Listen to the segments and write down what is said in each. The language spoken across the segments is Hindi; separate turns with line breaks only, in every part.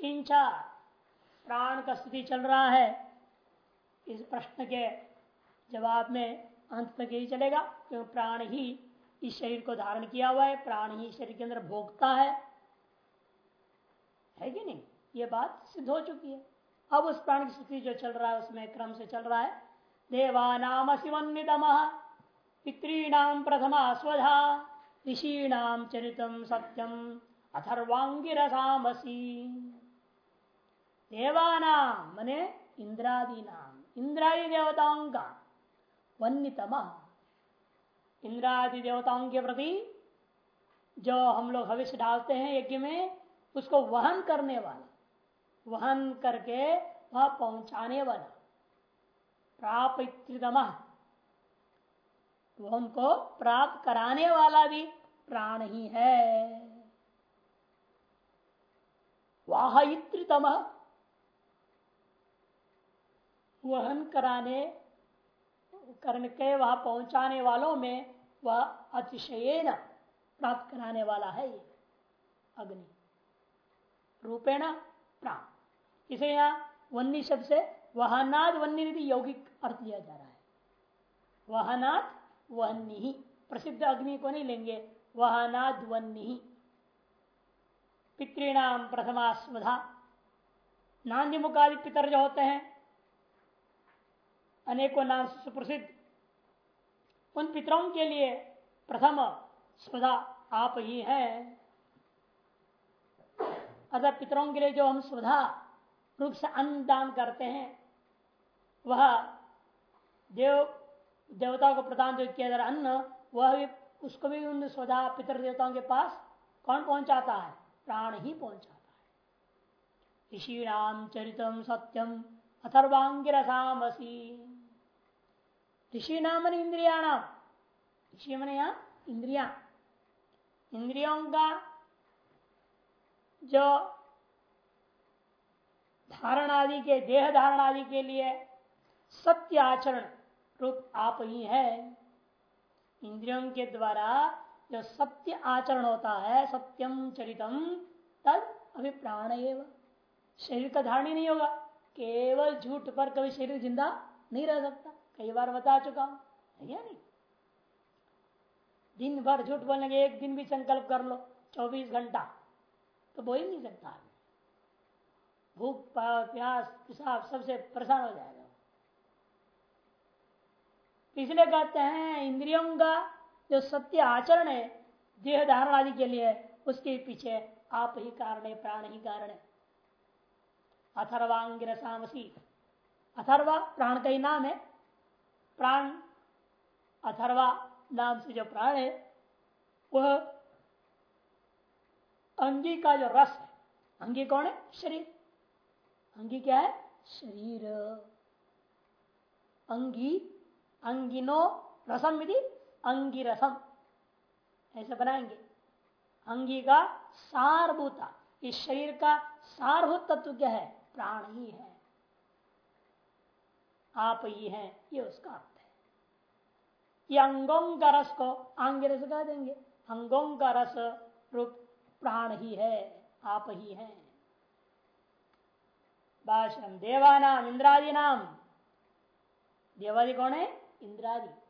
किंचा प्राण का स्थिति चल रहा है। इस प्रश्न के जवाब में अंत तक यही चलेगा, क्योंकि प्राण ही इस शरीर को धारण किया हुआ है, प्राण ही शरीर के अंदर भोगता है। है कि नहीं? ये बात सिद्ध हो चुकी है। अब उस प्राण की स्थिति जो चल रहा है, उसमें क्रम से चल रहा है। देवानाम शिवन्नितम पितृणाम प्रथमा स्वधा, ऋषीणाम चरितम सत्यम अथर्वांगिरसामसी देवानाम, मने इंद्रादी नाम इंद्रादि देवताओं का वन्यतम इंद्रादि देवताओं के प्रति जो हम लोग भविष्य डालते हैं यज्ञ में, उसको वहन करने वाला, वहन करके वह पहुँचाने वाला प्रापितम वो उनको प्राप्त कराने वाला भी प्राण ही है। वाहित्रितम वहन कराने करने के वहाँ पहुँचाने वालों में वह अतिशय प्राप्त कराने वाला है ये अग्नि। रूपेण प्राण। इसे यहाँ वन्नी शब्द से वहनाद वन्नी यौगिक अर्थ लिया जा रहा है। वहनाद वन्नी प्रसिद्ध अग्नि को नहीं लेंगे। वहनाद वन्नी पितृणाम प्रथमा स्वधा नान्य मुखादि पितर जो होते हैं अनेकों नाम से सुप्रसिद्ध। उन पितरों के लिए प्रथम स्वधा आप ही हैं। अतः पितरों के लिए जो हम स्वधा रूप से अन्न दान करते हैं, वह देव, देवताओं को प्रदान जो किया जा रहा अन्न, वह भी, उसको भी उन स्वधा पितर देवताओं के पास कौन पहुंचाता है? प्राण ही पहुंचाता है। ऋषिणाम चरितम सत्यम अथर्वांगिरसामसी ऋषि नाम इंद्रिया नाम ऋषि मन यहाँ इंद्रिया। इंद्रियों का जो धारण आदि के, देह धारण आदि के लिए सत्य आचरण रूप आप ही है। इंद्रियों के द्वारा जो सत्य आचरण होता है सत्यम चरितम, तद अभिप्राण शरीर का धारण ही नहीं होगा। केवल झूठ पर कभी शरीर ज़िंदा नहीं रह सकता। कई बार बता चुका हूँ। है नहीं? दिन भर झूठ बोलने के एक दिन भी संकल्प कर लो 24 घंटा। तो बोल नहीं सकता आदमी। भूख प्यास, पिशाब सबसे परेशान हो जाएगा। इसलिए कहते हैं, इंद्रियों का जो सत्य आचरण है, देह धारण आदि के लिए, उसके पीछे आप ही कारण है, प्राण ही कारण है। अथर्वांग अथर्वा, प्राण का ही नाम है। प्राण, अथर्वा नाम से जो प्राण है, वह अंगी का जो रस है, अंगी कौन है? शरीर। अंगी क्या है? शरीर। अंगी, अंगिनो रसम यदि अंगी रसम। ऐसे बनाएँगे। अंगी का सारभूता, इस शरीर का सारभूत तत्व क्या है? प्राण ही है। आप ही हैं, ये उसका अर्थ है। ये अंगों का रस को आंग रस कह देंगे। अंगों का रस रूप प्राण ही है, आप ही हैं। भाषण देवानाम इंद्रादि नाम देवादि कौन है? इंद्रादि।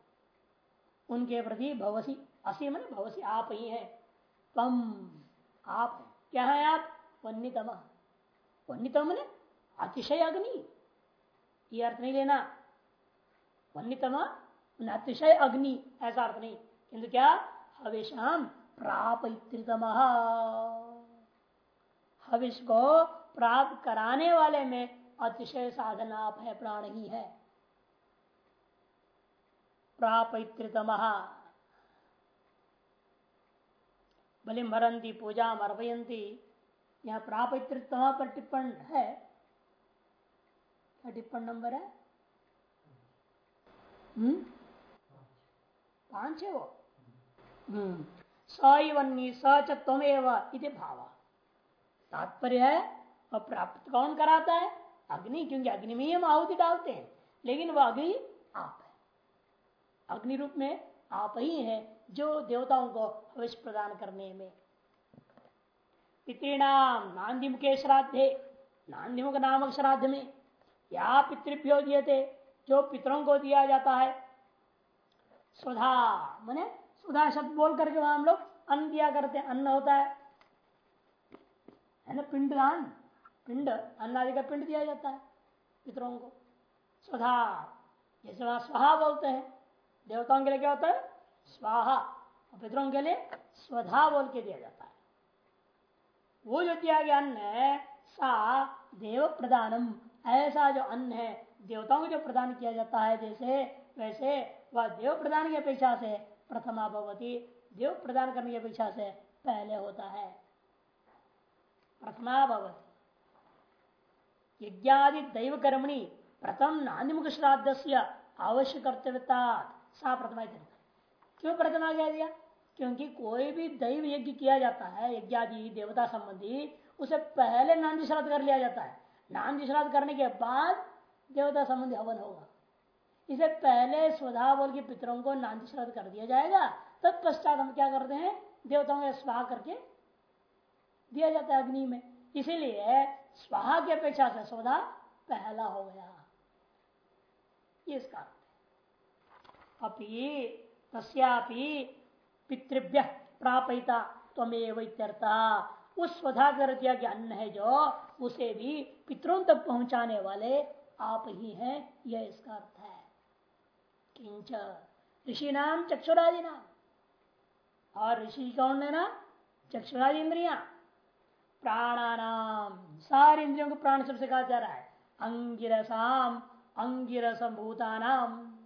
उनके प्रति भवसी, असी मन भवसी, आप ही है। तम, आप क्या है आप? वन्यतम वन्यतम ने अतिशय अग्नि। ये अर्थ नहीं लेना। वन्यतम अतिशय अग्नि, ऐसा अर्थ नहीं। किंतु क्या? हविषाम प्रापितम हविष को प्राप्त कराने वाले में अतिशय साधन है प्राण ही है। प्रापितम बलिम भरंती पूजा अर्पयंती यहाँ प्रापितृतम पर टिप्पण है। टिप्पण नंबर है। हम्म? पाँच है वो। हम्म। सवन्नी सच तमेव इति भाव। तात्पर्य है और प्राप्त कौन कराता है? अग्नि, क्योंकि अग्नि में ही हम आहुति डालते हैं, लेकिन वह अग्नि आप है। अग्नि रूप में आप ही है जो देवताओं को हविष प्रदान करने में। पितृणाम नांदी मुखे श्राद्धे नांदी मुख नामक श्राद्ध में। या पितृभ्यो दिए थे, जो पितरों को दिया जाता है। सुधा, मैंने सुधा शब्द बोल करके वहाँ हम लोग अन्न दिया करते अन्न होता है है ना, पिंडदान। पिंड अन्न आदि का पिंड दिया जाता है पितरों को। स्वधा जैसे वहाँ स्वाहा बोलते हैं। देवताओं के लिए क्या होता है? स्वाहा। और पितरों के लिए स्वधा बोल के दिया जाता है। वो जो दिया गया अन्न है, सा देव प्रदानम ऐसा जो अन्न है, देवताओं को जो प्रदान किया जाता है, जैसे, वैसे वह देव प्रदान की अपेक्षा से प्रथमा भगवती देव प्रदान करने की अपेक्षा से पहले होता है। प्रथमा भगवती यज्ञादि दैव कर्मणि प्रथम नान्यमुख श्राद्ध से आवश्यक कर्तव्यता सा प्रथमा क्यों प्रथमा कह दिया? क्योंकि कोई भी दैव यज्ञ किया जाता है, यज्ञादि देवता संबंधी, उसे पहले नांदी श्राद्ध कर लिया जाता है। नांदी श्राद्ध करने के बाद देवता संबंधी हवन होगा। इसे पहले स्वधा बोल के पितरों को नांदी श्राद्ध कर दिया जाएगा। तत्पश्चात हम क्या करते हैं? देवताओं का स्वाहा करके दिया जाता है अग्नि में। इसीलिए स्वाहा की अपेक्षा से स्वधा पहला हो गया। इसका अपी तस्यापि पितृभ्य प्रापिता त्वमेव उस स्वधा दिया गया अन्न है जो, उसे भी पितरों तक पहुँचाने वाले आप ही हैं, यह इसका अर्थ है। किंच, ऋषि नाम चक्षुरादि नाम। और ऋषि कौन है ना? चक्षुरादि इंद्रिया प्राणानाम, सारे इंद्रियों को प्राण सबसे कहा जा रहा है। अंगिरसाम अंगिरसम भूतानाम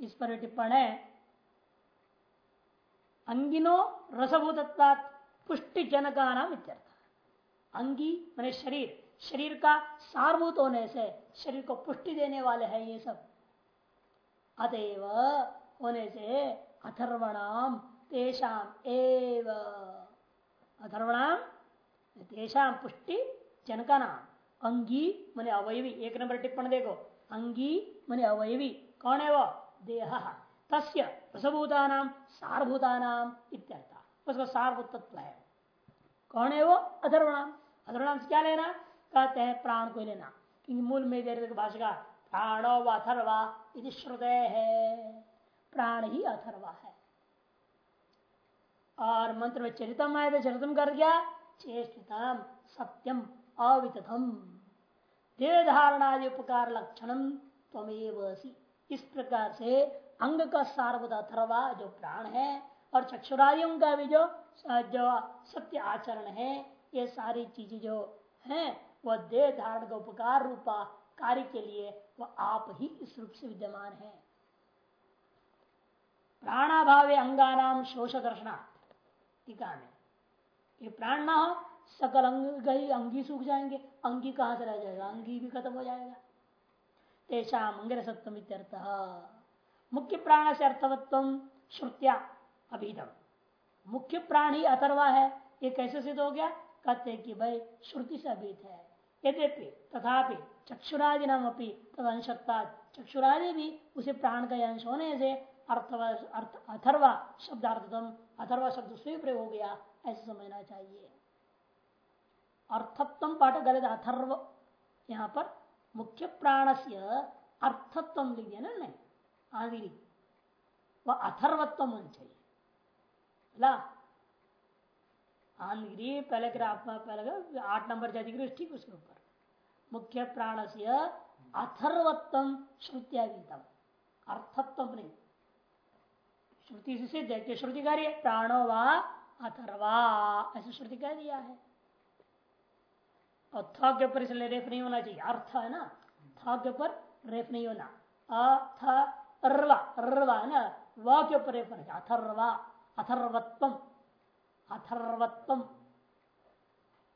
इस पर टिप्पण है। अंगिनो रसभूतत्वा पुष्टि जनका नाम अंगी, मैंने शरीर। शरीर का सारभूत होने से शरीर को पुष्टि देने वाले हैं ये सब। अतएव होने से अथर्वणाम तेषाम एव। अथर्वणाम तेषाम पुष्टि जनका नाम अंगी, मने अवयवी। एक नंबर टिप्पण देखो। अंगी, मने अवयवी। कौन है वो? देह। तस्य रसभूता नाम सारभूता नाम इत्यर्थ। उसका सारभूत तत्व है। कौन है वो? अथर्वणाम अथर्वणाम से क्या लेना? कहते हैं प्राण को लेना। क्योंकि मूल में दे भाषा का, प्राणो व अथर्वा यदि श्रुदय है प्राण ही अथर्वा है। और मंत्र में चरितम आए तो चरितम कर गया चेष्टितम, सत्यम अवितथम देह धारणादि उपकार लक्षणम तमेव इस प्रकार से अंग का सार्वत अथर्वा जो प्राण है, और चक्षुरादियों का भी जो जो सत्य आचरण है, ये सारी चीज़ें जो है वह देह धारण का उपकार रूपा कार्य के लिए वह आप ही इस रूप से विद्यमान है। प्राणाभावे अंगानाम शोष दर्शना टीका में ये प्राण ना हो, सकल अंग गई अंगी सूख जाएँगे, अंगी कहाँ से रह जाएगा? अंगी भी खत्म हो जाएगा। तेषा मंगल सत्वम मुख्य प्राण से अर्थवत्व श्रुत्या अभिधम मुख्य प्राण ही अथर्वा है। ये कैसे सिद्ध हो गया? कहते कि भाई, श्रुति से अभित है। यद्यपि, तथापि, चक्षुरादि नाम अपनी तद अंशता चक्षुरादि भी उसे प्राण का अंश होने से अर्थवा, अर्थ, अथर्वा शब्दार्थतम, अथर्वा शब्द से प्रयोग हो गया। ऐसे समझना चाहिए। अर्थत्व पाठ गलत अथर्व। यहाँ पर मुख्य प्राण से अर्थत्व लिख दिया ना आदि वह अथर्वत्व होना चाहिए। आंध्री पहले पहले आठ नंबर जाति ठीक उसके ऊपर। मुख्य प्राण से अथर्वत्व श्रुत्यागीतम। अर्थत्व नहीं। श्रुति से सिद्ध है कि श्रुति कार्य प्राणो व अथर्वा, ऐसे श्रुति कह दिया है। और थ के ऊपर इसलिए रेफ नहीं होना चाहिए। अर्थ है ना? थ के ऊपर रेफ नहीं होना। अथर्वा है ना? व के ऊपर रेफ होना चाहिए। अथर्वा। अथर्वत्व अथर्वत्व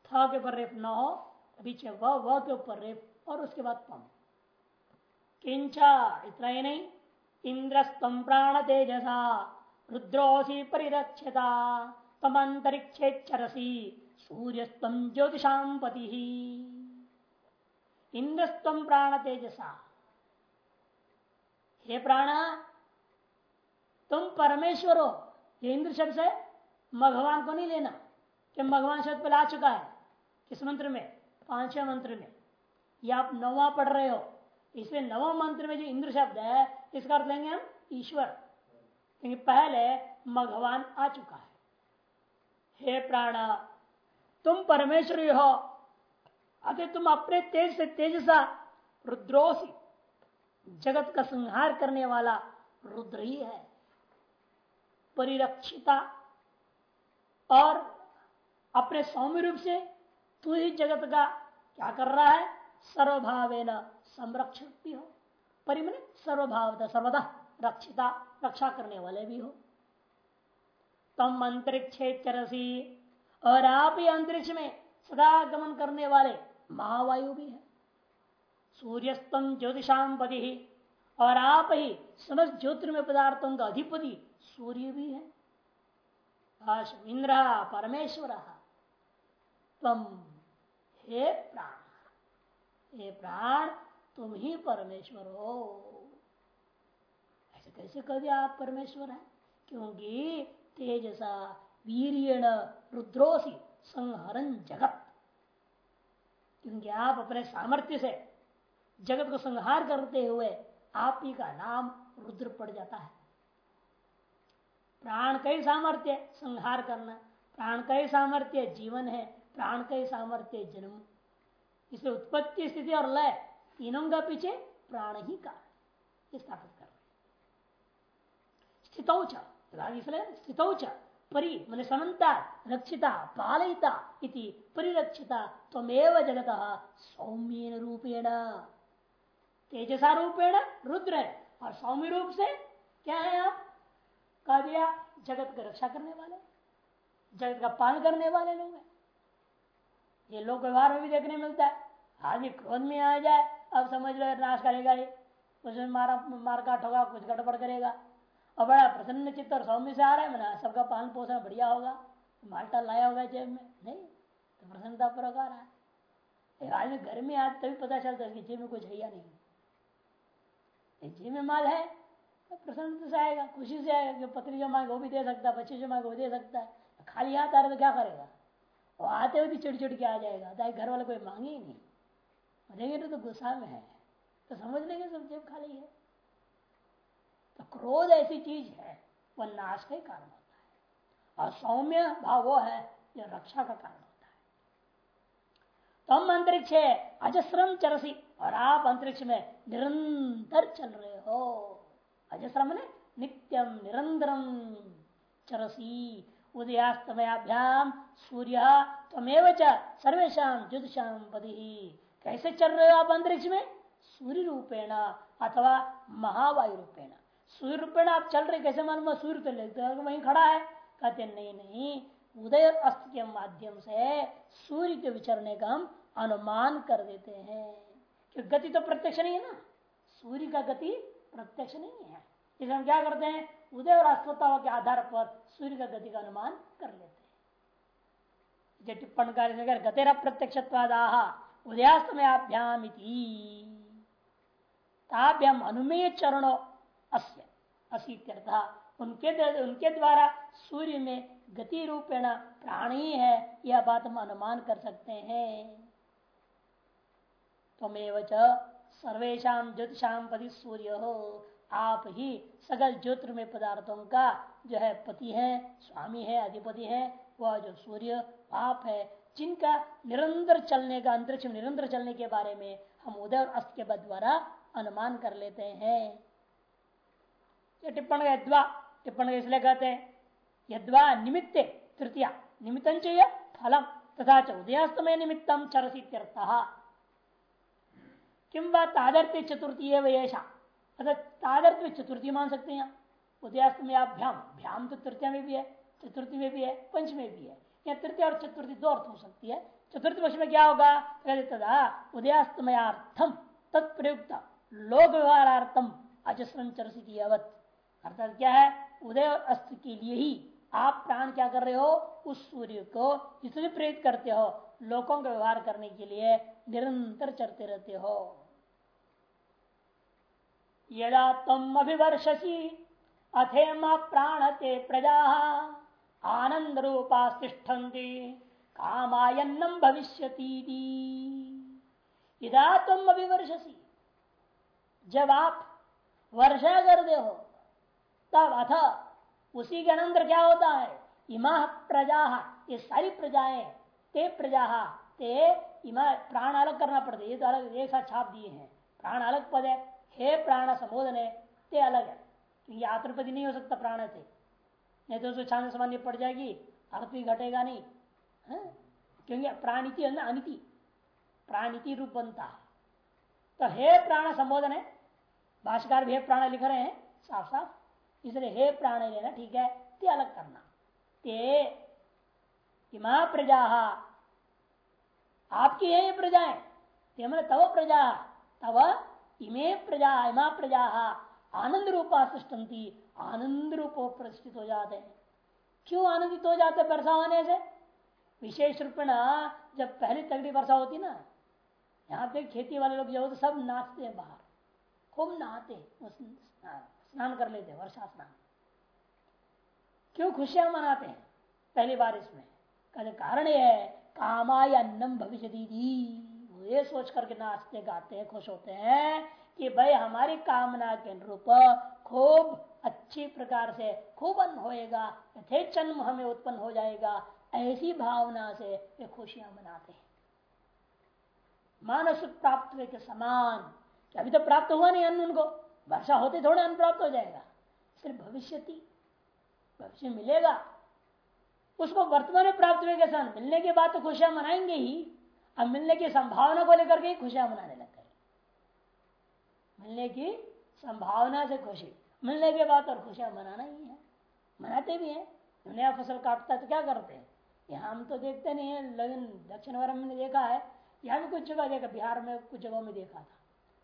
थ के ऊपर रेप न हो बीच व व के ऊपर रेप और उसके बाद पम किंचा इतना ही नहीं इंद्रस्तम प्राण तेजसा रुद्रोसी परिरक्षता तम अंतरिक्षे चरसी सूर्यस्तम ज्योतिषाम पति। इंद्रस्तम प्राण तेजसा हे प्राण तुम परमेश्वर हो ये इंद्र शब्द से भगवान को नहीं लेना। कि भगवान शब्द पहले आ चुका है। किस मंत्र में? पाँचवें मंत्र में। या आप नवा पढ़ रहे हो। इसलिए नवम मंत्र में जो इंद्र शब्द है, इसका अर्थ लेंगे हम ईश्वर। क्योंकि पहले भगवान आ चुका है। हे प्राण, तुम परमेश्वरी हो। अतः तुम अपने तेज से तेजसा, रुद्रोसी, जगत का संहार करने वाला रुद्र ही है। परिरक्षिता और अपने सौम्य रूप से तू ही जगत का क्या कर रहा है? सर्वभावे न संरक्षक भी हो। परिमन सर्वभाव सर्वदा रक्षिता, रक्षा करने वाले भी हो। तम अंतरिक्ष चरसी और आप ही अंतरिक्ष में सदा गमन करने वाले महावायु भी है। सूर्यस्तम ज्योतिषाम पति और आप ही समस्त ज्योतिर्मय पदार्थों का अधिपति सूर्य भी है। इंद्र, परमेश्वर, तम हे प्राण। हे प्राण, तुम ही परमेश्वर हो। ऐसे कैसे कह दिया आप परमेश्वर हैं? क्योंकि तेजसा, वीरियण, रुद्रोसी संहरन जगत। क्योंकि आप अपने सामर्थ्य से जगत को संहार करते हुए आप ही का नाम रुद्र पड़ जाता है। प्राण का ही सामर्थ्य संहार करना। प्राण का ही सामर्थ्य जीवन है। प्राण का ही सामर्थ्य जन्म। इसलिए उत्पत्ति स्थिति और लय तीनों का पीछे प्राण ही का स्थापित कर रहे परि, मन समन्ता, रक्षिता, पालयिता इति परिरक्षिता तमेव जगत सौम्य रूपेण। तेजसा रूपेण रुद्र है। और सौम्य रूप से क्या है आप? कह दिया, जगत की रक्षा करने वाले, जगत का पालन करने वाले लोग हैं। ये लोग व्यवहार में भी देखने मिलता है। आदमी क्रोध में आ जाए, अब समझ लो नाश करेगा ही। उसमें मारा, मार काट होगा, कुछ गड़बड़ करेगा। और बड़ा प्रसन्न चित्त और सौम्य से आ रहा है, मैंने सबका पालन पोषण बढ़िया होगा। माल्टा लाया होगा जेब में। नहीं तो प्रसन्नता पूर्वक आ रहा है। आदमी घर में आज तभी पता चलता है कि जेब में कुछ है या नहीं। जेब में माल है तो प्रसन्नता से आएगा खुशी से आएगा कि पत्नी जो मांगे वो भी दे सकता है, बच्चे जो मांगे वो दे सकता है। खाली हाथ आ रहे तो क्या करेगा? वो आते हुए भी चिड़ चिड़ के आ जाएगा। ताकि घर वाले कोई मांगे ही नहीं। देंगे तो गुस्सा में है। तो समझ लेंगे सब, जेब खाली है। तो क्रोध ऐसी चीज़ है, वह नाश का ही कारण होता है। और सौम्य भाव वो है, जो रक्षा का कारण होता है। तो हम अंतरिक्ष है अजस्रम चरसी। और आप अंतरिक्ष में निरंतर चल रहे हो। अजस्रम ने नित्यम निरंतरम चरसी उदयास्तमयाभ्याम सूर्य तमेव सर्वेशा ज्योतिषा पति। कैसे चल रहे हो आप अंतरिक्ष में? सूर्य रूपेण अथवा महावायु रूपेण सूर्य रूपेण आप चल रहे, कैसे मालूम सूर्य तो लगता वहीं खड़ा है। कहते, नहीं नहीं, उदय अस्त के माध्यम से सूर्य के विचरने का हम अनुमान कर देते हैं। क्योंकि गति तो प्रत्यक्ष नहीं है ना। सूर्य का गति प्रत्यक्ष नहीं है। इसलिए हम क्या करते हैं? उदय और अस्तताओं के आधार पर सूर्य का गति का अनुमान कर लेते हैं। टिप्पण कार्य गतेरा प्रत्यक्ष उदयास्त में आभ्याम ताभ्याम अनुमेय चरणों अस्य असीत्यर्थ उनके उनके द्वारा सूर्य में गति रूपेण प्राणी है, यह बात हम अनुमान कर सकते हैं। तमेव सर्वेशा ज्योतिषाम पति सूर्य हो आप ही सकल ज्योतिर्मय पदार्थों का जो है पति है, स्वामी है, अधिपति है, वह जो सूर्य आप है, जिनका निरंतर चलने का, अंतरिक्ष निरंतर चलने के बारे में हम उदय और अस्त के द्वारा अनुमान कर लेते हैं। टिप्पण यद्वा, टिप्पण इसलिए कहते हैं, यद्वा निमित्ते तृतीया निमित्त फलम, तथा च उदयास्तमय निमित्तम चरसी किम तादर्थ चतुर्थी है वेशा अतः तादर्थ चतुर्थी मान सकते हैं। उदयास्त में आप भ्याम भ्याम तो तृतीय में भी है चतुर्थी में भी है पंच में भी है। या तृतीय और चतुर्थी दो अर्थ हो सकती है। चतुर्थी पक्ष में क्या होगा? तदा उदयास्तमयार्थम तत्प्रयुक्त लोक व्यवहारार्थम अजस्रम चरसी अवत अर्थात क्या है? उदय और अस्त के लिए ही आप प्राण क्या कर रहे हो? उस सूर्य को जिसमें प्रेरित करते हो लोगों का व्यवहार करने के लिए निरंतर चलते रहते हो। यदा तम अभिवर्षसी अथेम प्राण ते प्रजा आनंद रूपा तिष्ठन्ति कामायन्नम भविष्य इदा तुम अभिवर्षसी जब आप वर्षा कर दे हो तब अथ उसी के अनंतर क्या होता है इमा प्रजा ये सारी प्रजाएँ ते प्रजा, ते इमा प्राण अलग करना पड़ता है ये तो अलग साथ छाप दिए हैं प्राण अलग पद है हे प्राण संबोधन है, ते अलग है। क्योंकि आत्मपति नहीं हो सकता प्राण थे नहीं तो उसको छान सामान्य पड़ जाएगी भी घटेगा नहीं। है? क्योंकि प्राणिति है ना, अनिति। प्राणिति रूप बनता है तो हे प्राण संबोधन है, भाषाकार भी हे प्राण लिख रहे हैं साफ़ साफ़ इसलिए हे प्राण लेना ठीक है, ते अलग करना। ते इमा प्रजा। आपकी है ये प्रजाएँ ते मैंने तव प्रजा। तव इमे प्रजा, इमा प्रजा आनंद रूपा सृष्टि आनंद रूप प्रतिष्ठित हो जाते हैं। क्यों आनंदित हो जाते वर्षा होने से? विशेष रूप में जब पहली तगड़ी वर्षा होती ना, यहाँ पे खेती वाले लोग जो तो सब नाचते हैं बाहर। खूब नहाते स्नान कर लेते वर्षा स्नान। क्यों खुशियाँ मनाते हैं? पहली बार इसमें। कारण ये है, कामाय अन्नम भविष्य दीदी ये सोच करके नाचते, गाते हैं खुश होते हैं कि भाई हमारी कामना के अनुरूप खूब अच्छी प्रकार से खूब अन्न होएगा यथेच जन्म हमें उत्पन्न हो जाएगा, ऐसी भावना से वे खुशियाँ मनाते हैं। मानस प्राप्त के समान अभी तो प्राप्त हुआ नहीं अन्न उनको, वर्षा होते थोड़े अन्न प्राप्त हो जाएगा, सिर्फ़ भविष्य भविष्य मिलेगा, उसको वर्तमान में प्राप्त हुए के साथ मिलने के बाद तो खुशियाँ मनाएँगे ही। अब मिलने की संभावना को लेकर के खुशियाँ मनाने लग गए। मिलने की संभावना से खुशी। मिलने के बाद और खुशियाँ मनाना ही है। मनाते भी हैं। नया फ़सल काटता तो क्या करते हैं? यहाँ हम तो देखते नहीं है, लेकिन दक्षिण भारत में देखा है यहाँ भी कुछ जगह देखा, बिहार में कुछ जगहों में देखा था।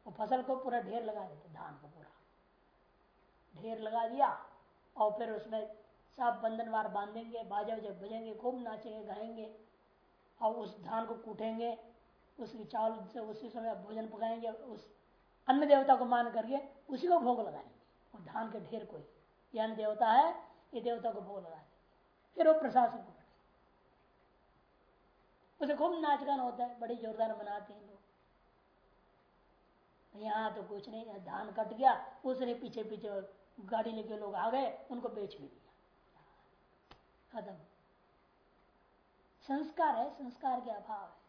वो फ़सल को पूरा ढेर लगा देते, धान को पूरा। ढेर लगा दिया और फिर उसमें सब बंधनवार बांधेंगे, बाजा जब बजेंगे खूब नाचेंगे, गाएँगे। और उस धान को कूटेंगे उसकी चावल से उसी समय भोजन पकाएँगे उस अन्य देवता को मान करके उसी को भोग लगाएँगे। और धान के ढेर को ही ये अन्य देवता है, ये देवता को भोग लगा लगाएँगे। फिर वो प्रशासन को उसे खूब नाच गान होता है, बड़ी जोरदार मनाते हैं लोग। यहाँ तो कुछ नहीं धान कट गया, उसने पीछे पीछे गाड़ी लेके लोग आ गए, उनको बेच भी दिया। खत्म। संस्कार है, संस्कार के अभाव है।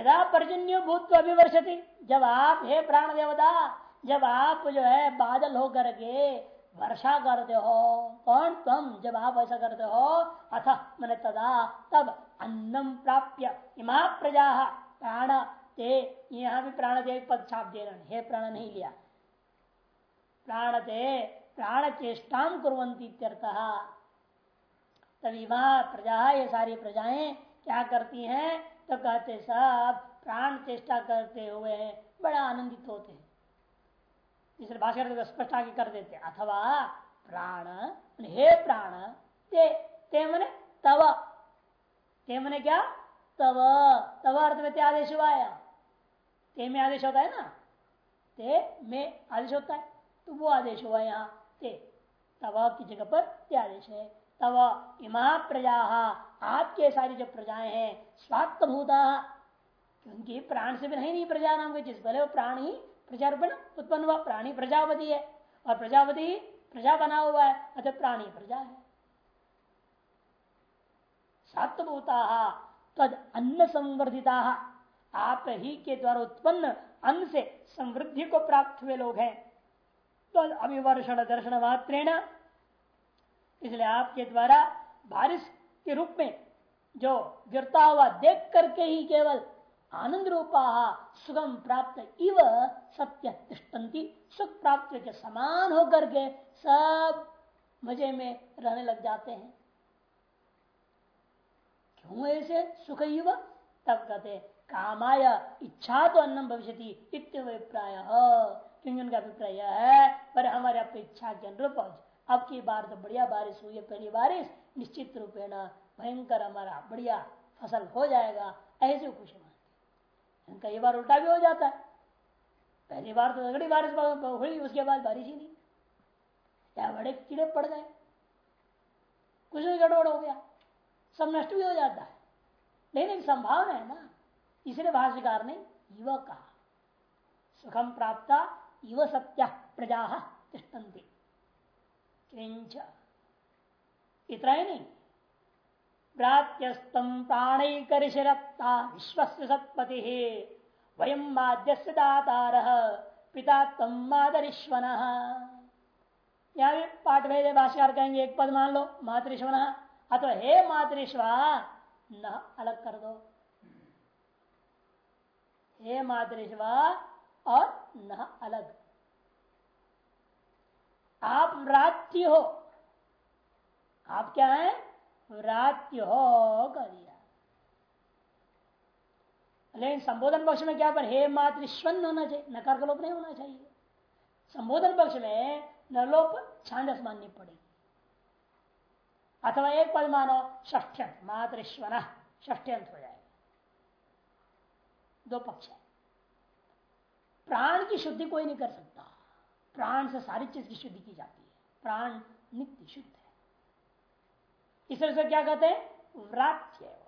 यदा पर्जन्य भूत अभिवर्षति जब आप, हे प्राण देवता, जब आप जो है बादल होकर के वर्षा करते हो, कौन तुम जब आप ऐसा करते हो, अथ मन तदा तब अन्नम प्राप्य। इमा प्रजा, प्राण ते, यहाँ भी प्राण दे पद छाप दे रहे हे। प्राण नहीं लिया। प्राण ते, प्राण चेष्टा कुरंती तभी वहाँ प्रजा, ये सारी प्रजाएँ क्या करती हैं? तो कहते सब प्राण चेष्टा करते हुए बड़ा आनंदित होते हैं। इसलिए भाषा स्पष्ट आगे कर देते, अथवा प्राण हे प्राण, ते ते मने तव, ते मने क्या? तव तव अर्थ में आदेश हुआ है ते में आदेश होता है ना? ते में आदेश होता है तो वो आदेश हुआ यहाँ, ते, तव की जगह पर ते आदेश है। तव इमा प्रजा। आपके सारी जो प्रजाएँ हैं स्वात्म भूता क्योंकि प्राण से भी नहीं नहीं प्रजा नाम चीज़ पहले वो प्राण ही प्रजारूपण उत्पन्न हुआ, प्राणी प्रजापति है। और प्रजापति प्रजा बना हुआ है, अतः प्राणी प्रजा है। सत्वभूता तद अन्न संवर्धिता। आप ही के द्वारा उत्पन्न अन्न से समृद्धि को प्राप्त हुए लोग हैं। तद अभिवर्षण दर्शन मात्रेण इसलिए आपके द्वारा बारिश के रूप में जो गिरता हुआ देख करके ही केवल आनंद रूपा सुगम प्राप्त इव सत्य तिष्टंती सुख प्राप्त के समान होकर के सब मज़े में रहने लग जाते हैं। क्यों ऐसे सुख इव तब कहते कामाय इच्छा तो अन्नम भविष्य इत्यभिप्राय। क्योंकि उनका अभिप्राय है, पर हमारे अपनी इच्छा के अनुरूप अब की बार तो बढ़िया बारिश हुई है, पहली बारिश निश्चित रूपेण भयंकर हमारा बढ़िया फ़सल हो जाएगा, ऐसे खुशी कई बार उल्टा भी हो जाता है। पहली बार तो अगली बारिश हुई, उसके बाद बारिश ही नहीं। या बड़े कीड़े पड़ गए। कुछ भी गड़बड़ हो गया, सब नष्ट भी हो जाता है। लेकिन एक संभावना है ना, इसलिए भाष्यकार ने युवा कहा, सुखम प्राप्त युव सत्या प्रजा तिष्ठन्ति। इतना ही नहीं। भ्रात्यस्तम प्राणैकरिशरत्ता विश्व सत्पति। वयम माद्य दातार, पिता तम मादरीश्वन यहाँ पाठ भेदे भाष्यकार कहेंगे एक पद मान लो मातृश्वन अथवा हे मातृश्वा न अलग कर दो हे मातृश्वा और न अलग। आप व्रात्य हो। आप क्या है? व्रात्य हो कर दिया लेकिन संबोधन पक्ष में क्या पर हे मातृश्वन होना चाहिए, नकार का लोप नहीं होना चाहिए। संबोधन पक्ष में न लोप छांदस माननी पड़ेगी। अथवा एक पद मानो ष्ठ्यंत मातृश्वन ष्ठ्यंत हो जाएगा। दो पक्ष है। प्राण की शुद्धि कोई नहीं कर सकता। प्राण से सारी चीज़ की शुद्धि की जाती है। प्राण नित्य शुद्ध है। इस से क्या कहते हैं? व्रात्य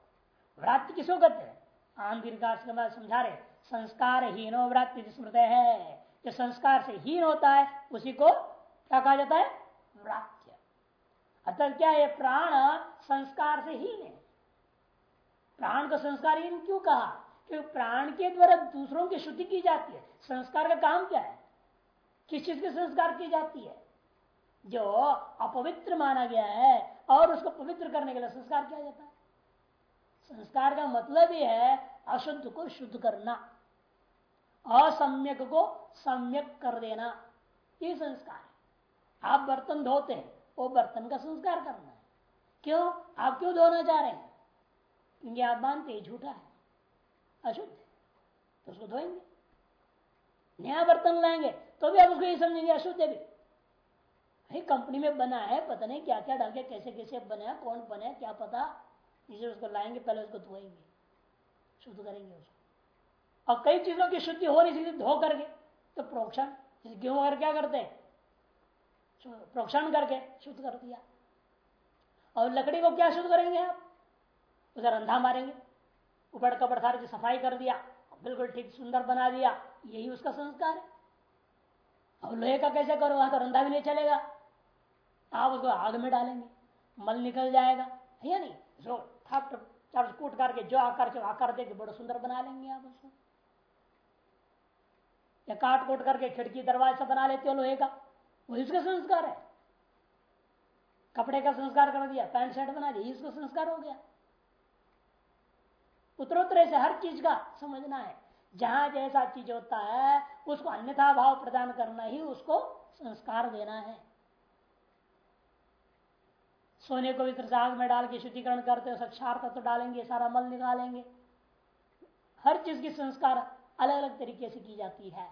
व्रात्य किसको कहते हैं? आम आंधिकार समझा रहे संस्कार हीनो व्रात्य स्मृत है। जो संस्कार से हीन होता है, उसी को क्या कहा जाता है? व्रात्य। अतः क्या है प्राण संस्कार से हीन है? प्राण को संस्कार हीन क्यों कहा? क्योंकि प्राण के द्वारा दूसरों की शुद्धि की जाती है। संस्कार का काम क्या है? किस चीज़ के संस्कार की जाती है? जो अपवित्र माना गया है, और उसको पवित्र करने के लिए संस्कार किया जाता है। संस्कार का मतलब ही है, अशुद्ध को शुद्ध करना, असम्यक को सम्यक कर देना। ये संस्कार है। आप बर्तन धोते हैं, वो बर्तन का संस्कार करना है। क्यों? आप क्यों धोना चाह रहे हैं? क्योंकि आप मानते झूठा है, अशुद्ध तो उसको धोएँगे। नया बर्तन लाएँगे तो भी आप उसको ये समझेंगे अशुद्ध है भी। कंपनी में बना है, पता नहीं क्या क्या डाल के कैसे कैसे बना कौन बना क्या पता। इसे उसको लाएँगे, पहले उसको धोएँगे, शुद्ध करेंगे उसको। और कई चीज़ों की शुद्धि हो रही धो करके तो प्रोक्षण गेहूँ अगर क्या करते हैं? प्रोक्षण करके शुद्ध कर दिया। और लकड़ी को क्या शुद्ध करेंगे आप? उसे रंधा मारेंगे उपड़ कपड़ सारी सफ़ाई कर दिया, बिल्कुल ठीक सुंदर बना दिया, यही उसका संस्कार है। अब लोहे का कैसे करो? वहाँ तो रंधा भी नहीं चलेगा। आप उसको आग में डालेंगे। मल निकल जाएगा। है नहीं? जो थप चार कूट करके जो आकार जो आकार दे बड़ा सुंदर बना लेंगे आप उसको। या काट कोट करके खिड़की दरवाज़ा बना लेते हो लोहे का। वही उसका संस्कार है। कपड़े का संस्कार कर दिया, पैंट शर्ट बना दिया इसका संस्कार हो गया। उत्तरोत्तर से हर चीज़ का समझना है। जहाँ जैसा चीज़ होता है उसको अन्यथा भाव प्रदान करना ही उसको संस्कार देना है। सोने को भी आग में डाल के शुद्धिकरण करते हो क्षार तत्व तो डालेंगे, सारा मल निकालेंगे। हर चीज़ की संस्कार अलग अलग तरीके से की जाती है।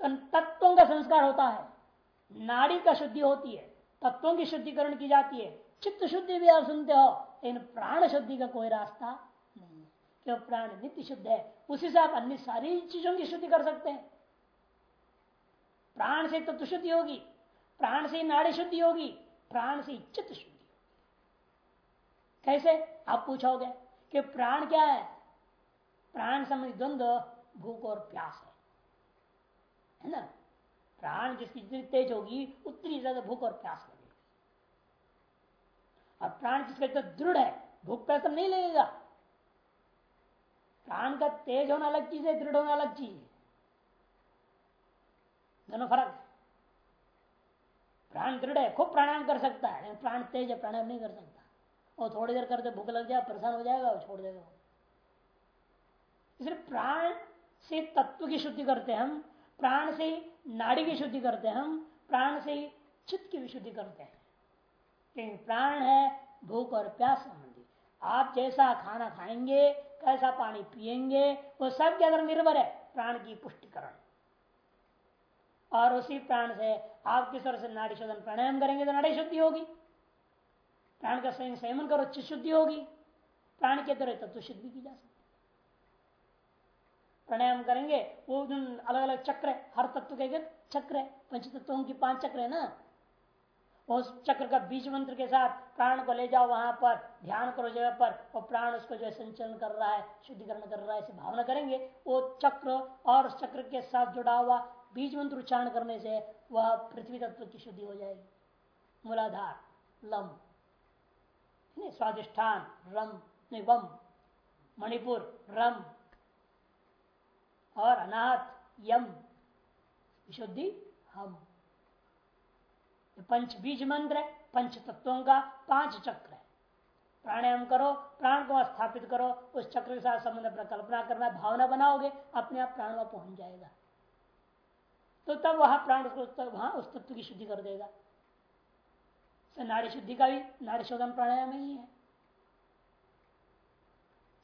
तो तत्वों का संस्कार होता है, नाड़ी का शुद्धि होती है, तत्वों की शुद्धिकरण की जाती है। चित्त शुद्धि भी आप सुनते हो इन प्राण शुद्धि का कोई रास्ता क्यों प्राण नित्य शुद्ध है, उसी से आप अन्य सारी चीज़ों की शुद्धि कर सकते हैं। प्राण से तत्व शुद्धि होगी, प्राण से नाड़ी शुद्धि होगी, प्राण से चित्त शुद्धि कैसे? आप पूछोगे कि प्राण क्या है? प्राण संबंधी द्वंद्व, भूख और प्यास है। है ना? प्राण जिसकी जितनी तेज होगी, उतनी ज़्यादा भूख और प्यास लगेगी। और प्राण जिसका इतना दृढ़ है, भूख प्यास नहीं लगेगा। प्राण का तेज होना अलग चीज़ है, दृढ़ होना अलग चीज़ है। दोनों फ़र्क प्राण दृढ़ है, खूब प्राणायाम कर सकता है प्राण तेज है, प्राणायाम नहीं कर सकता। और थोड़ी देर करते भूख लग जाए, परेशान हो जाएगा छोड़ देगा। इसलिए प्राण से तत्व की शुद्धि करते हैं हम, प्राण से नाड़ी की शुद्धि करते हैं हम, प्राण से चित्त की विशुद्धि करते हैं। क्योंकि प्राण है भूख और प्यास संबंधी। आप जैसा खाना खाएँगे कैसा पानी पिएँगे वो सब के अंदर निर्भर है, प्राण की पुष्टिकरण। और उसी प्राण से आप किस तरह से नाड़ी शोधन प्राणायाम करेंगे तो नाड़ी शुद्धि होगी। प्राण का स्वयं संयमन करो चित्त शुद्धि होगी। प्राण के तरह तत्व शुद्धि की जा सकती प्राणायाम करेंगे, वो अलग अलग चक्र है, हर तत्व के चक्र है, पंच तत्वों की पाँच चक्र है ना उस चक्र का बीज मंत्र के साथ प्राण को ले जाओ वहाँ पर, ध्यान करो जगह पर और प्राण उसको जो है संचलन कर रहा है, शुद्धिकरण कर रहा है ऐसे भावना करेंगे। वो चक्र और चक्र के साथ जुड़ा हुआ बीज मंत्र उच्चारण करने से वह पृथ्वी तत्व की शुद्धि हो जाएगी। मूलाधार, लम स्वादिष्ठान रम वम मणिपुर, रम, और अनाथ, यम, विशुद्धि, हम। पंच बीज मंत्र है, पंच तत्वों का पाँच चक्र है। प्राणायाम करो, प्राण को स्थापित करो, उस चक्र के साथ संबंध अपना कल्पना करना, भावना बनाओगे, अपने आप प्राण वहाँ पहुँच जाएगा। तो तब वहाँ प्राण वहाँ उस तत्व की शुद्धि कर देगा। नाड़ी शुद्धि का भी, नाड़ी शोधन प्राणायाम ही है।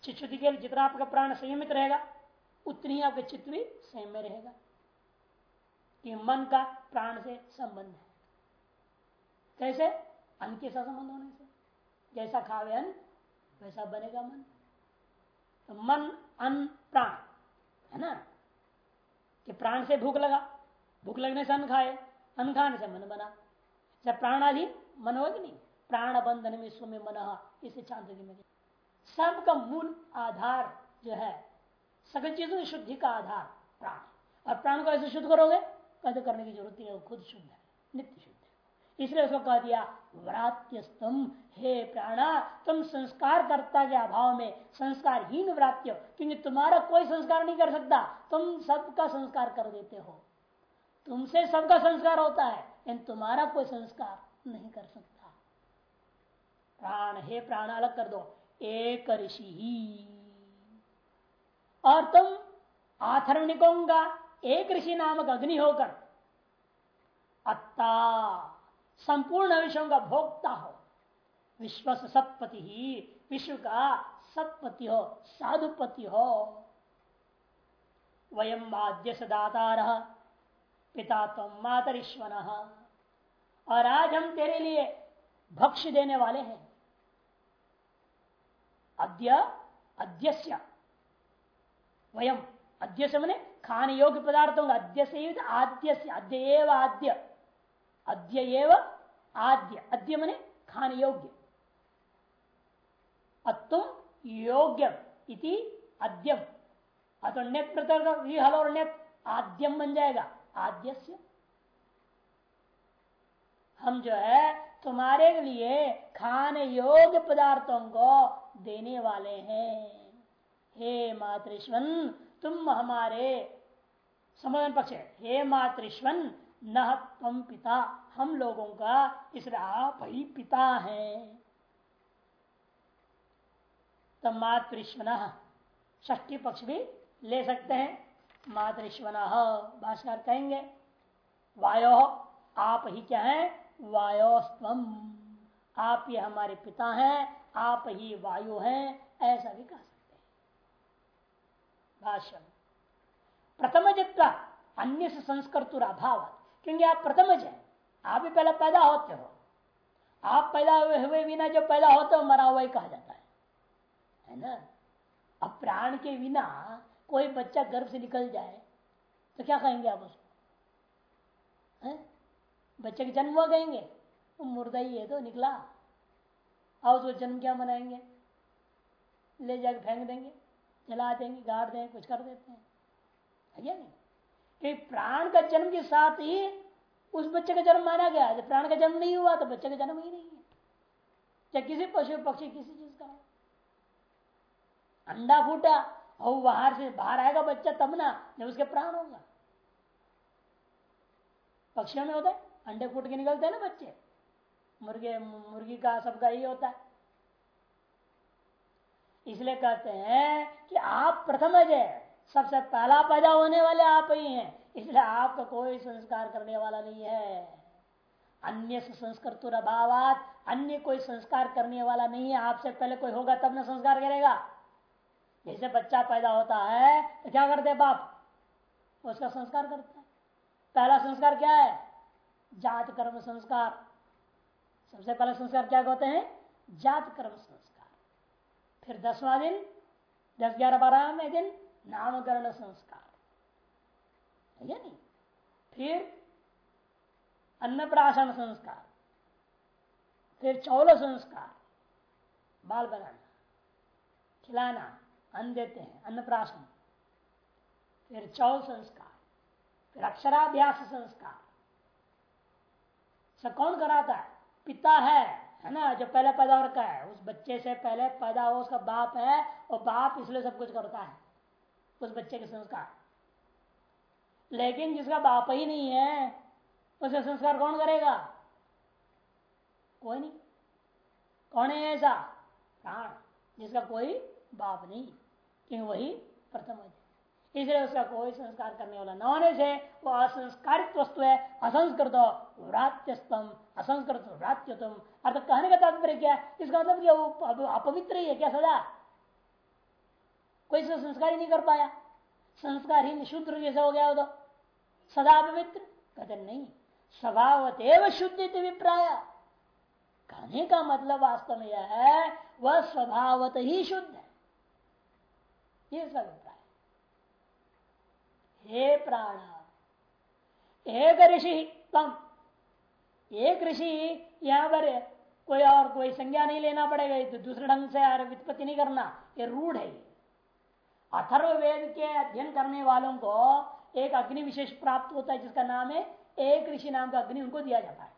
चित शुद्धि के लिए जितना आपका प्राण संयमित रहेगा, उतनी ही आपके चित्त भी संयम में रहेगा। कि मन का, प्राण से संबंध है। कैसे? अन्न के साथ संबंध होने से। जैसा खावे अन्न, वैसा बनेगा मन। तो मन, अन्न, प्राण, है ना? कि प्राण से भूख लगा। भूख लगने से अन्न खाए। अन्न खाने से मन बना। जब प्राणाधि मन हो कि नहीं प्राण बंधन में मन, इसे चाँद में। सबका मूल आधार जो है सकल चीज़ों की शुद्धि का आधार, प्राण। और प्राण को ऐसे शुद्ध करोगे कद करने की ज़रूरत नहीं है खुद शुद्ध है, नित्य इसलिए उसको कह दिया, व्रात्यस्तम, हे प्राणा, तुम संस्कार करता के अभाव में, संस्कारहीन व्रात्य, क्योंकि तुम्हारा कोई संस्कार नहीं कर सकता, तुम सबका संस्कार कर देते हो। तुमसे सबका संस्कार होता है, लेकिन तुम्हारा कोई संस्कार नहीं कर सकता। प्राण, हे प्राण, अलग कर दो, एक ऋषि ही। और तुम आथर्वणिकों का एक ऋषि नामक अग्नि होकर, अत्ता संपूर्ण विश्व का भोक्ता हो। विश्व सत्पति ही, विश्व का सत्पति हो, साधुपति हो। वयम वाद्य सदातार, पिता तुम मातरीश्वर और आज हम तेरे लिए भक्ष देने वाले हैं। अद्य, अद्यस्य। वयम अद्य से मैंने खाने योग्य पदार्थों का अद्य से आद्य से अद्य एव आद्य। अद्य आद्य। अद्य मैंने खाने योग्य अतुम योग्य इति अद्यम। अतो नेत हल नेत आद्यम बन जाएगा आद्यस्य। हम जो है, तुम्हारे लिए खाने योग्य पदार्थों को देने वाले हैं। हे मातृश्वन तुम हमारे समाधान पक्ष हे। मातृश्वन न तुम पिता, हम लोगों का इसलिए आप ही पिता हैं। तब मातृश्वन ष्टी पक्ष भी ले सकते हैं। मातृश्वन भाषाकार कहेंगे, वायो, आप ही क्या है? वायोस्तम आप ही हमारे पिता हैं, आप ही वायु हैं, ऐसा भी कह सकते हैं। भाष्य प्रथम जितना अन्य संस्कृत अभाव क्योंकि आप प्रथमज है। आप ही पहले पैदा होते हो। आप पैदा हुए बिना जो पैदा होते हो, मरा हुआ ही कहा जाता है। है ना? अब प्राण के बिना कोई बच्चा गर्भ से निकल जाए तो क्या कहेंगे आप उसको? बच्चे के जन्म हुआ कहेंगे? वो मुर्दा ही है तो निकला। और उसको जन्म क्या मनाएँगे? ले जाके फेंक देंगे, जला देंगे, गाड़ देंगे, कुछ कर देते हैं। है नहीं? कि प्राण का जन्म के साथ ही उस बच्चे का जन्म माना गया। जब प्राण का जन्म नहीं हुआ तो बच्चे का जन्म ही नहीं है। चाहे किसी पशु पक्षी, किसी चीज़ का अंडा फूटा, और बाहर से, बाहर आएगा बच्चा तब ना, जब उसके प्राण होगा। पक्षियों में होता है, अंडे फूट के निकलते हैं ना बच्चे। मुर्गे, मुर्गी का सबका ही होता है। इसलिए कहते हैं कि आप प्रथम है सबसे पहला पैदा होने वाले आप ही हैं। इसलिए आपका कोई संस्कार करने वाला नहीं है। अन्य से संस्कृत अभाव अन्य कोई संस्कार करने वाला नहीं है। आपसे पहले कोई होगा, तब ना संस्कार करेगा। जैसे बच्चा पैदा होता है तो क्या करते बाप? उसका संस्कार करता है। पहला संस्कार क्या है? जात, कर्म, संस्कार। सबसे पहला संस्कार क्या कहते हैं? जात, कर्म, संस्कार। फिर दसवां दिन, दस, ग्यारह, बारहवें दिन नामकरण संस्कार। है नहीं फिर अन्नप्राशन संस्कार, फिर चौल संस्कार, बाल बनाना खिलाना, अन्न देते हैं, अन्नप्राशन, फिर चौल संस्कार, फिर अक्षराभ्यास संस्कार। सब कौन कराता है? पिता है है ना? जो पहले पैदा हो रखा है, उस बच्चे से पहले पैदा हो, उसका बाप है, और बाप इसलिए सब कुछ करता है। उस बच्चे के संस्कार। लेकिन जिसका बाप ही नहीं है उसका संस्कार कौन करेगा? कोई नहीं। कौन है ऐसा? प्राण, जिसका कोई बाप नहीं, क्योंकि वही प्रथम इसलिए उसका कोई संस्कार करने वाला न होने से वो असंस्कारित वस्तु है, असंस्कृत व्रात्यस्तम, असंस्कृत व्रात्यतम। अर्थ कहने का तात्पर्य क्या इसका मतलब क्या वो अपवित्र ही है, क्या सदा? कोई संस्कार ही नहीं कर पाया। संस्कार ही शुद्ध जैसा हो गया तो सदा पवित्र। कहते, नहीं स्वभावत शुद्ध विप्राय कहने का मतलब वास्तव में यह है, वह स्वभावत ही शुद्ध है। ये इसका अभिप्राय हे। प्राण, एक ऋषि, तम, एक ऋषि, यहाँ पर कोई और कोई संज्ञा नहीं लेना पड़ेगा। तो दूसरे ढंग से यार वित्पत्ति नहीं करना। ये रूढ़ है अथर्व वेद के अध्ययन करने वालों को एक अग्नि विशेष प्राप्त होता है, जिसका नाम है एक ऋषि नाम का अग्नि, उनको दिया जाता है।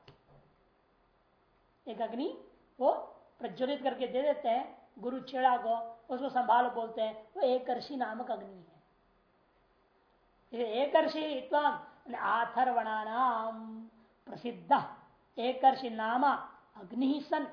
एक अग्नि वो प्रज्वलित करके दे देते हैं, गुरु छेड़ा को, उसको संभाल बोलते हैं, वो एक ऋषि नामक अग्नि है। एक ऋषि आथर्वणा नाम प्रसिद्ध, एक ऋषि नाम अग्नि सन,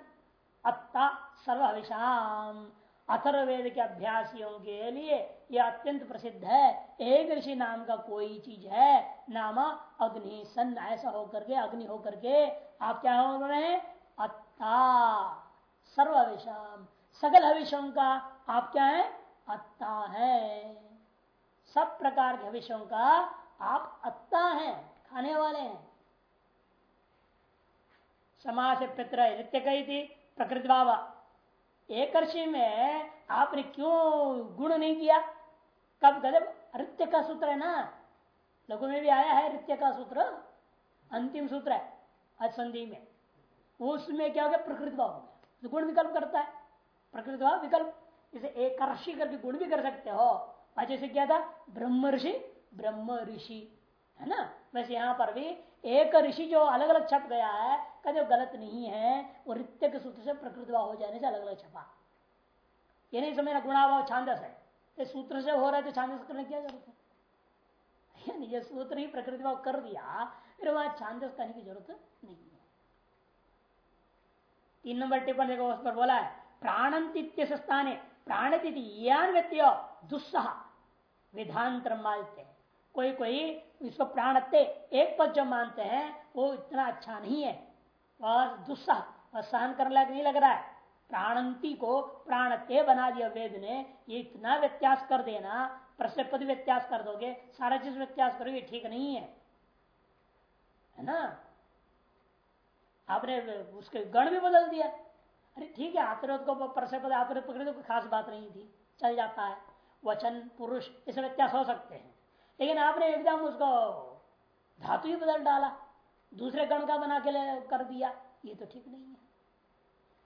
अत्ता सर्वविषाम। अथर्वेद के अभ्यासियों के लिए यह अत्यंत प्रसिद्ध है। एक ऋषि नाम का कोई चीज़ है, नाम अग्नि सन ऐसा होकर के, अग्नि होकर के। आप क्या हो रहे हैं? अत्ता, सर्वविषाम। सकल हविषों का आप क्या है? अत्ता है। सब प्रकार के हविषों का आप अत्ता है, खाने वाले हैं। समाज पित्र नृत्य कही थी प्रकृति बाबा एक में आपने क्यों गुण नहीं किया? कब गले नृत्य का सूत्र है ना? लघु में भी आया है नृत्य का सूत्र। अंतिम सूत्र है असंधि में। उसमें क्या हो गया? प्रकृति भाव हो गया। तो गुण विकल्प करता है, प्रकृति भाव विकल्प। इसे एक ऋषि करके गुण भी कर सकते हो। जैसे क्या था? ब्रह्म ऋषि ब्रह्म ऋषि, है ना? वैसे यहाँ पर भी एक ऋषि जो अलग अलग छप गया है कभी गलत नहीं है, वो नृत्य के सूत्र से प्रकृति भाव हो जाने से अलग अलग छपा। ये नहीं समझना गुणाभाव छांदस है। ये सूत्र से हो रहा है तो छांदस करने क्या ज़रूरत है? यानी ये सूत्र ही प्रकृति भाव कर दिया, फिर वहाँ छांदस करने की ज़रूरत नहीं है। तीन नंबर टिप्पण देखो उस पर बोला है, प्राणंतित्य स्थाने, प्राणतिथि, यान व्यक्ति दुस्सह विधांतर मानते हैं कोई कोई इसको प्राणत्य एक पद जो मानते हैं, वो इतना अच्छा नहीं है। और दुस्सह, और सहन करने लायक नहीं लग रहा है। प्राणंती को प्राणत्य बना दिया वेद ने, ये इतना व्यत्यास कर देना प्रश्न व्यत्यास कर दोगे, सारा चीज़ व्यत्यास करोगे ठीक नहीं है। है ना? आपने उसके गण भी बदल दिया। अरे ठीक है आतरत को परसे पद आतरत पकड़े तो कोई खास बात नहीं थी। चल जाता है। वचन, पुरुष इसे व्यत्यास हो सकते हैं। लेकिन आपने एकदम उसको धातु ही बदल डाला, दूसरे गण का बना के कर दिया। ये तो ठीक नहीं है।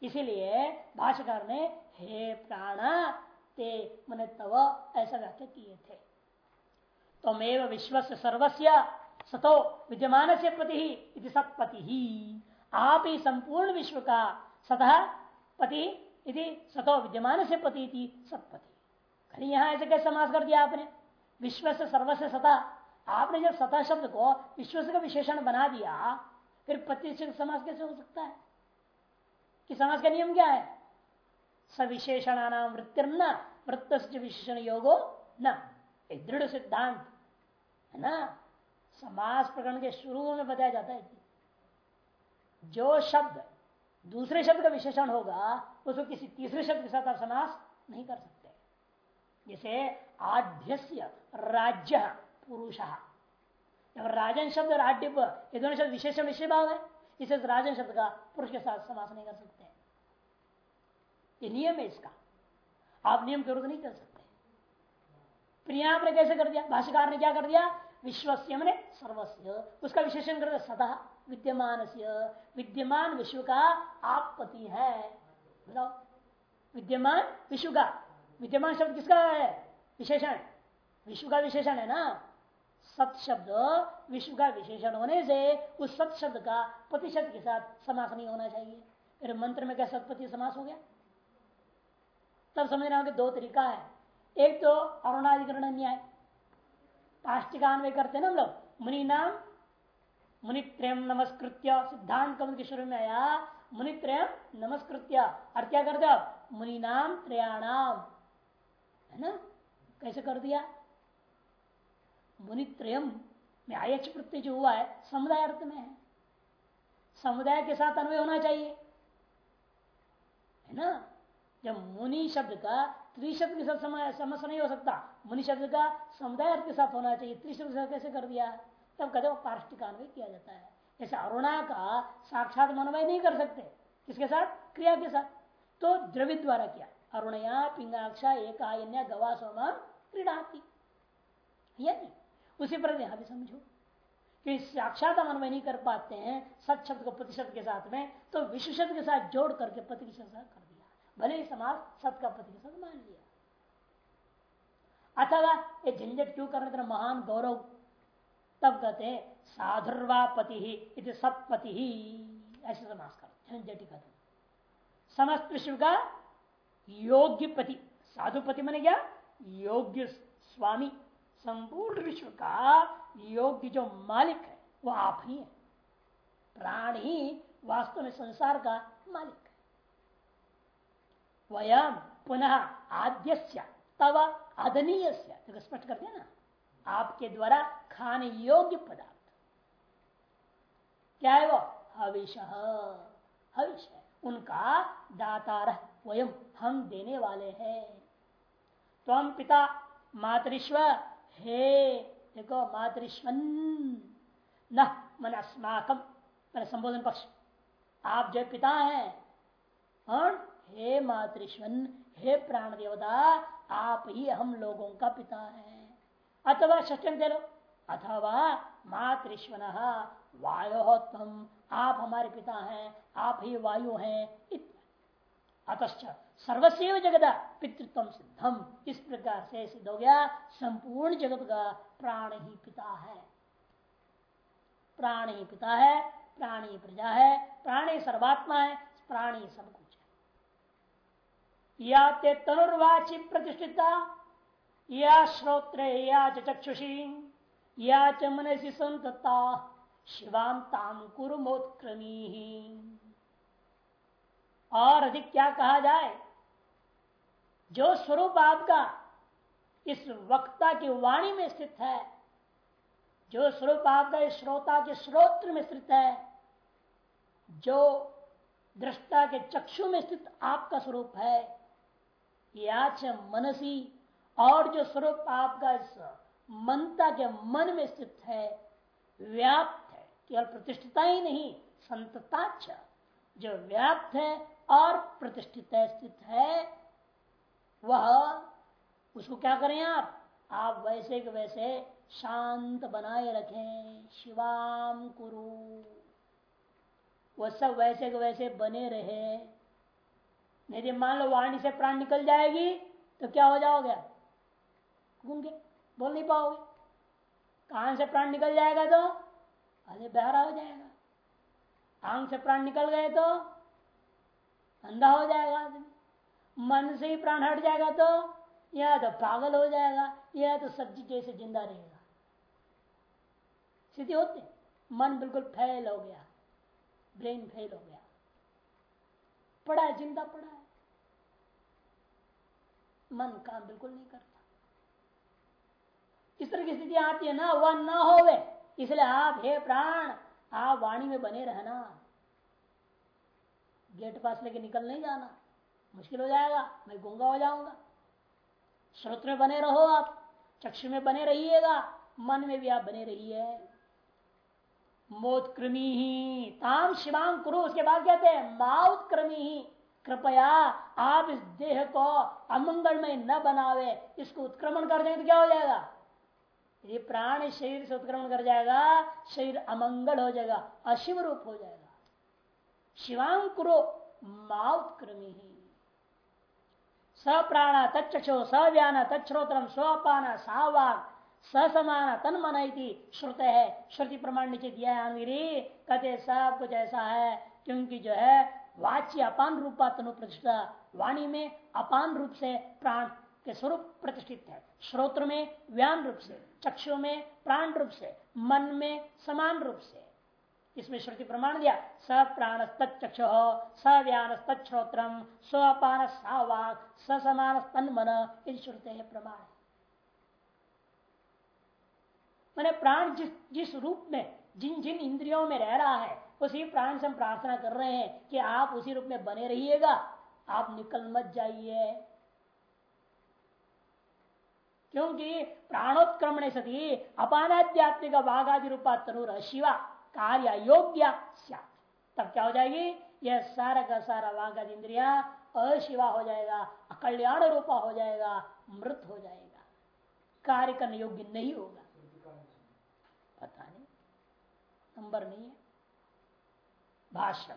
इसीलिए भाष्यकार ने, हे प्राण, ते मन तव ऐसा व्याख्या किए थे। तमेव विश्व सर्वस्व सतो विद्यमान से पति सतपति ही आप ही संपूर्ण विश्व का सतह पति सतो विद्यमान से पति। सतपति यहाँ ऐसे कैसे समास कर दिया आपने? विश्व से सर्वस्व सता। आपने जब सता शब्द को विश्व का विशेषण बना दिया, फिर पति समाज कैसे हो सकता है? कि समाज का नियम क्या है? सविशेषणा सविशेषणानाम वृत्तिर्न वृत्त विशेषण योगो न। एक दृढ़ सिद्धांत, है ना? समास प्रकरण के शुरू में बताया जाता है जो शब्द दूसरे शब्द का विशेषण होगा, उसको किसी तीसरे शब्द के साथ आप समास नहीं कर सकते। जैसे आद्यस्य राज्य, पुरुष। राजन शब्द और आड्य ये दोनों शब्द विशेषण विषय भाव है, इसे राजन शब्द का पुरुष के साथ समास नहीं कर सकते। ये नियम है इसका। आप नियम के विरुद्ध नहीं कर सकते। फिर यहाँ आपने कैसे कर दिया? भाष्यकार ने क्या कर दिया? विश्वस्य मैंने सर्वस्व उसका विशेषण कर दिया सदा विद्यमान विद्यमान विश्व का आप पति है विद्यमान विश्व का विद्यमान शब्द किसका है? विशेषण। विश्व का विशेषण है ना? सत शब्द, विश्व का विशेषण होने से उस सत शब्द का प्रतिशत के साथ समास नहीं होना चाहिए। फिर मंत्र में क्या सतपति समास हो गया? तब समझना कि दो तरीका है। एक तो अरुणाधिकरण न्याय पाष्टिकान में करते ना हम लोग। मुनि नाम मुनित्रयम नमस्कृत्य। सिद्धांत कम के शुरू में आया? मुनित्रयम नमस्कृत्य। और क्या करते आप? मुनि नाम त्रयाणाम। है ना? कैसे कर दिया? मुनित्रयम में आयच प्रत्यय जो हुआ है, समुदाय अर्थ में है। समुदाय के साथ अन्वय होना चाहिए। है ना? जब मुनि शब्द का त्रिशब्द के साथ समस्या नहीं हो सकता। मुनि शब्द का समुदाय अर्थ के साथ होना चाहिए। त्रिशब्द के साथ कैसे कर दिया? तब कहते पार्ष्टिक अन्वय किया जाता है। जैसे अरुणा का साक्षात मनवय नहीं कर सकते। किसके साथ? क्रिया के साथ। तो द्रवित द्वारा किया। अरुणया पिंगाक्षा एक गवा सोमा क्रीडाती। उसी पर यहाँ भी समझो कि साक्षात मनवय नहीं कर पाते हैं सत शब्द को प्रतिशत के साथ में तो विश्व शब्द के साथ जोड़ करके प्रतिशत कर दिया। भले ही समाज सत का प्रतिशत मान लिया। अथवा, ये झंझट क्यों करने तरह महान गौरव। तब कहते साधुर्वापति ही सतपति ही। ऐसे समास कर झंझटी कहते समस्त विश्व का योग्य पति साधुपति मैंने क्या योग्य स्वामी संपूर्ण विश्व का योग्य जो मालिक है, वो आप ही है। प्राण ही वास्तव में संसार का मालिक है। वयम पुनः आद्य तब अदनीय स्पष्ट कर दिया ना, आपके द्वारा खाने योग्य पदार्थ। क्या है वो? हविष। हविष है, उनका दातार वयम हम देने वाले हैं। तो हम पिता मातृश्व हे देखो मातृश्वन न मन अस्माकम मैंने संबोधन पक्ष। आप जो पिता हैं। और हे मातृश्वन हे प्राण देवता आप ही हम लोगों का पिता है। अथवा ष्टम दे लो, अथवा मातृश्वन वायो तम आप हमारे पिता हैं, आप ही वायु हैं अतश्च सर्वस्व जगत पितृत्व सिद्धम। इस प्रकार से सिद्ध हो गया। संपूर्ण जगत का प्राण ही पिता है। प्राण ही पिता है, प्राणी प्रजा है, प्राणी सर्वात्मा है, प्राणी सब कुछ है। या ते तनुर्वाची प्रतिष्ठिता, या श्रोत्र, या चक्षुषी, या च मनसी संतता शिवाम ताम और अधिक क्या कहा जाए? जो स्वरूप आपका इस वक्ता की वाणी में स्थित है, जो स्वरूप आपका इस श्रोता के श्रोत्र में स्थित है, जो दृष्टा के चक्षु में स्थित आपका स्वरूप है याच मनसी और जो स्वरूप आपका इस मनता के मन में स्थित है, व्याप्त है, केवल प्रतिष्ठता ही नहीं संतता जो व्याप्त है और प्रतिष्ठित स्थित है, वह उसको क्या करें आप? आप वैसे के वैसे शांत बनाए रखें, शिवाम कुरु। वह सब वैसे के वैसे बने रहे। यदि मान लो वाणी से प्राण निकल जाएगी तो क्या हो जाओगे? गूँगे, बोल नहीं पाओगे। कान से प्राण निकल जाएगा तो अरे बहरा हो जाएगा। आँख से प्राण निकल गए तो अंधा हो जाएगा आदमी। मन से ही प्राण हट जाएगा तो यह तो पागल हो जाएगा यह तो सब्ज़ी जैसे ज़िंदा रहेगा। स्थिति होते मन बिल्कुल फैल हो गया। ब्रेन फेल हो गया। पड़ा है, ज़िंदा पड़ा है। मन काम बिल्कुल नहीं करता। इस तरह की स्थिति आती है ना, वह न होवे, इसलिए आप हे प्राण, आप वाणी में बने रहना। गेट पास लेके निकल नहीं जाना। मुश्किल हो जाएगा, मैं गुंगा हो जाऊँगा। श्रोत में बने रहो आप, चक्षु में बने रहिएगा, मन में भी आप बने रहिए। मोत्कृमी ही, ताम शिवांग करो, उसके बाद कहते हैं माउत्क्रमी ही, कृपया आप इस देह को अमंगल में न बनावे, इसको उत्क्रमण कर देंगे तो क्या हो जाएगा? यदि प्राण शरीर से उत्क्रमण कर जाएगा, शरीर अमंगल हो जाएगा, अशिव रूप हो जाएगा। शिवांकुरो माउत्क्रमी सप्राण तक्षो सव्यान तच्छ्रोत्रम स्वपान सावाक समान तन मन श्रुत। है श्रुति प्रमाण नीचे दिया है अंगिरी कहते सब कुछ ऐसा है, क्योंकि जो है, वाच्य अपान रूपा तनु प्रतिष्ठा। वाणी में अपान रूप से प्राण के स्वरूप प्रतिष्ठित है। श्रोत्र में व्यान रूप से चक्षु में प्राण रूप से, मन में समान रूप से। इसमें श्रुति प्रमाण दिया। स प्राण तक्षु स व्यान तत्श्रोत्रम स्वपान सावाक समान तन मन श्रुते प्रमाण। मैंने प्राण जिस जिस रूप में, जिन जिन इंद्रियों में रह रहा है, उसी प्राण से हम प्रार्थना कर रहे हैं कि आप उसी रूप में बने रहिएगा। आप निकल मत जाइए। क्योंकि प्राणोत्क्रमण सती अपानाध्यात्मिक बाघादि रूपा तनुर शिवा। कार्य योग्य तब क्या हो जाएगी? यह सारा का सारा वाघादि इंद्रिया अशिवा हो जाएगा, अकल्याण रूपा हो जाएगा, मृत हो जाएगा। कार्य करने योग्य नहीं होगा। पता नहीं। नंबर नहीं है। भाषण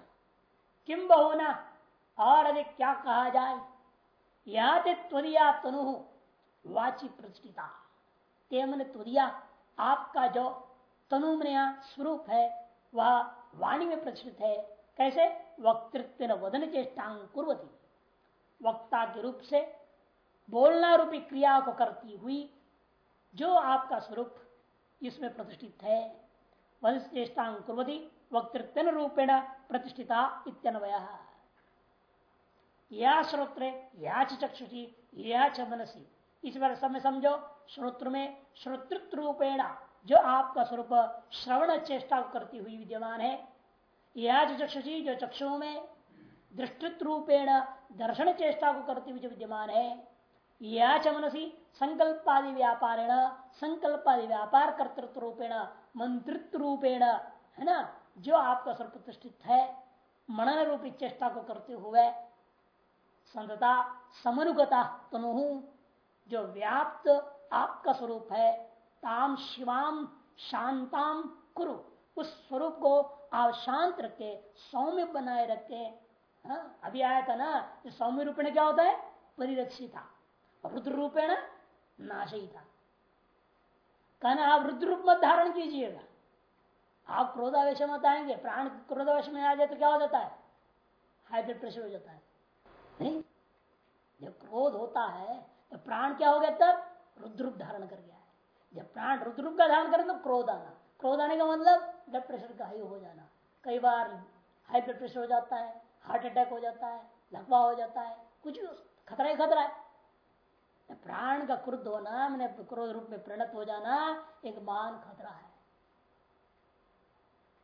किम बहुना? और अधिक क्या कहा जाए? या त्वरिया तनु वाची प्रतिष्ठिता। तेमन त्वरिया आपका जो तनुमया स्वरूप है, वह वाणी में प्रतिष्ठित है। कैसे? वक्तृत्व वदन चेष्टांग कुरती वक्ता के रूप से बोलना रूपी क्रिया को करती हुई जो आपका स्वरूप इसमें प्रतिष्ठित है। चेष्टांग कुरती वक्तृत्व रूपेण प्रतिष्ठिता इत्यन्वय। या श्रोत्र, या चक्षुषी, या च मनसी। इस बार समय समझो, श्रोत्र में श्रोतृत्व रूपेण जो आपका स्वरूप श्रवण चेष्टा करती हुई विद्यमान है, या चक्षुषी, जो चक्षुओं में दृष्टित रूपेण दर्शन चेष्टा को करती हुई जो विद्यमान है, या च मनसी संकल्पादि व्यापारेण, संकल्पादि व्यापार कर्तृत्व रूपेण, मंत्रित्व रूपेण, है ना, जो आपका स्वरूप प्रतिष्ठित है, मनन रूपी चेष्टा को करते हुए संतता, समनुगता तनु जो व्याप्त आपका स्वरूप है ताम शिवाम शांताम कुरु। उस स्वरूप को आप शांत रखे सौम्य बनाए रखे। हाँ, अभी आया था ना सौम्य रूपेण क्या होता है? परिरक्षिता। रुद्र रूपेण नाशिता कहना आप रुद्र रूप मत धारण कीजिएगा। आप क्रोधावेश मत आएँगे प्राण क्रोधावेश में आ जाए तो क्या हो जाता है? हाई ब्लड प्रेशर हो जाता है। नहीं जब क्रोध होता है तो प्राण क्या हो गया तब? रुद्रूप धारण कर गया। जब प्राण रुद्रूप का धारण करे तो क्रोध आना। क्रोध आने का मतलब ब्लड प्रेशर का हाई हो जाना। कई बार हाई ब्लड प्रेशर हो जाता है हार्ट अटैक हो जाता है, लकवा हो जाता है, कुछ भी खतरा ही खतरा है। प्राण का क्रुद्ध होना, मैंने क्रोध रूप में प्रणत हो जाना, एक महान खतरा है।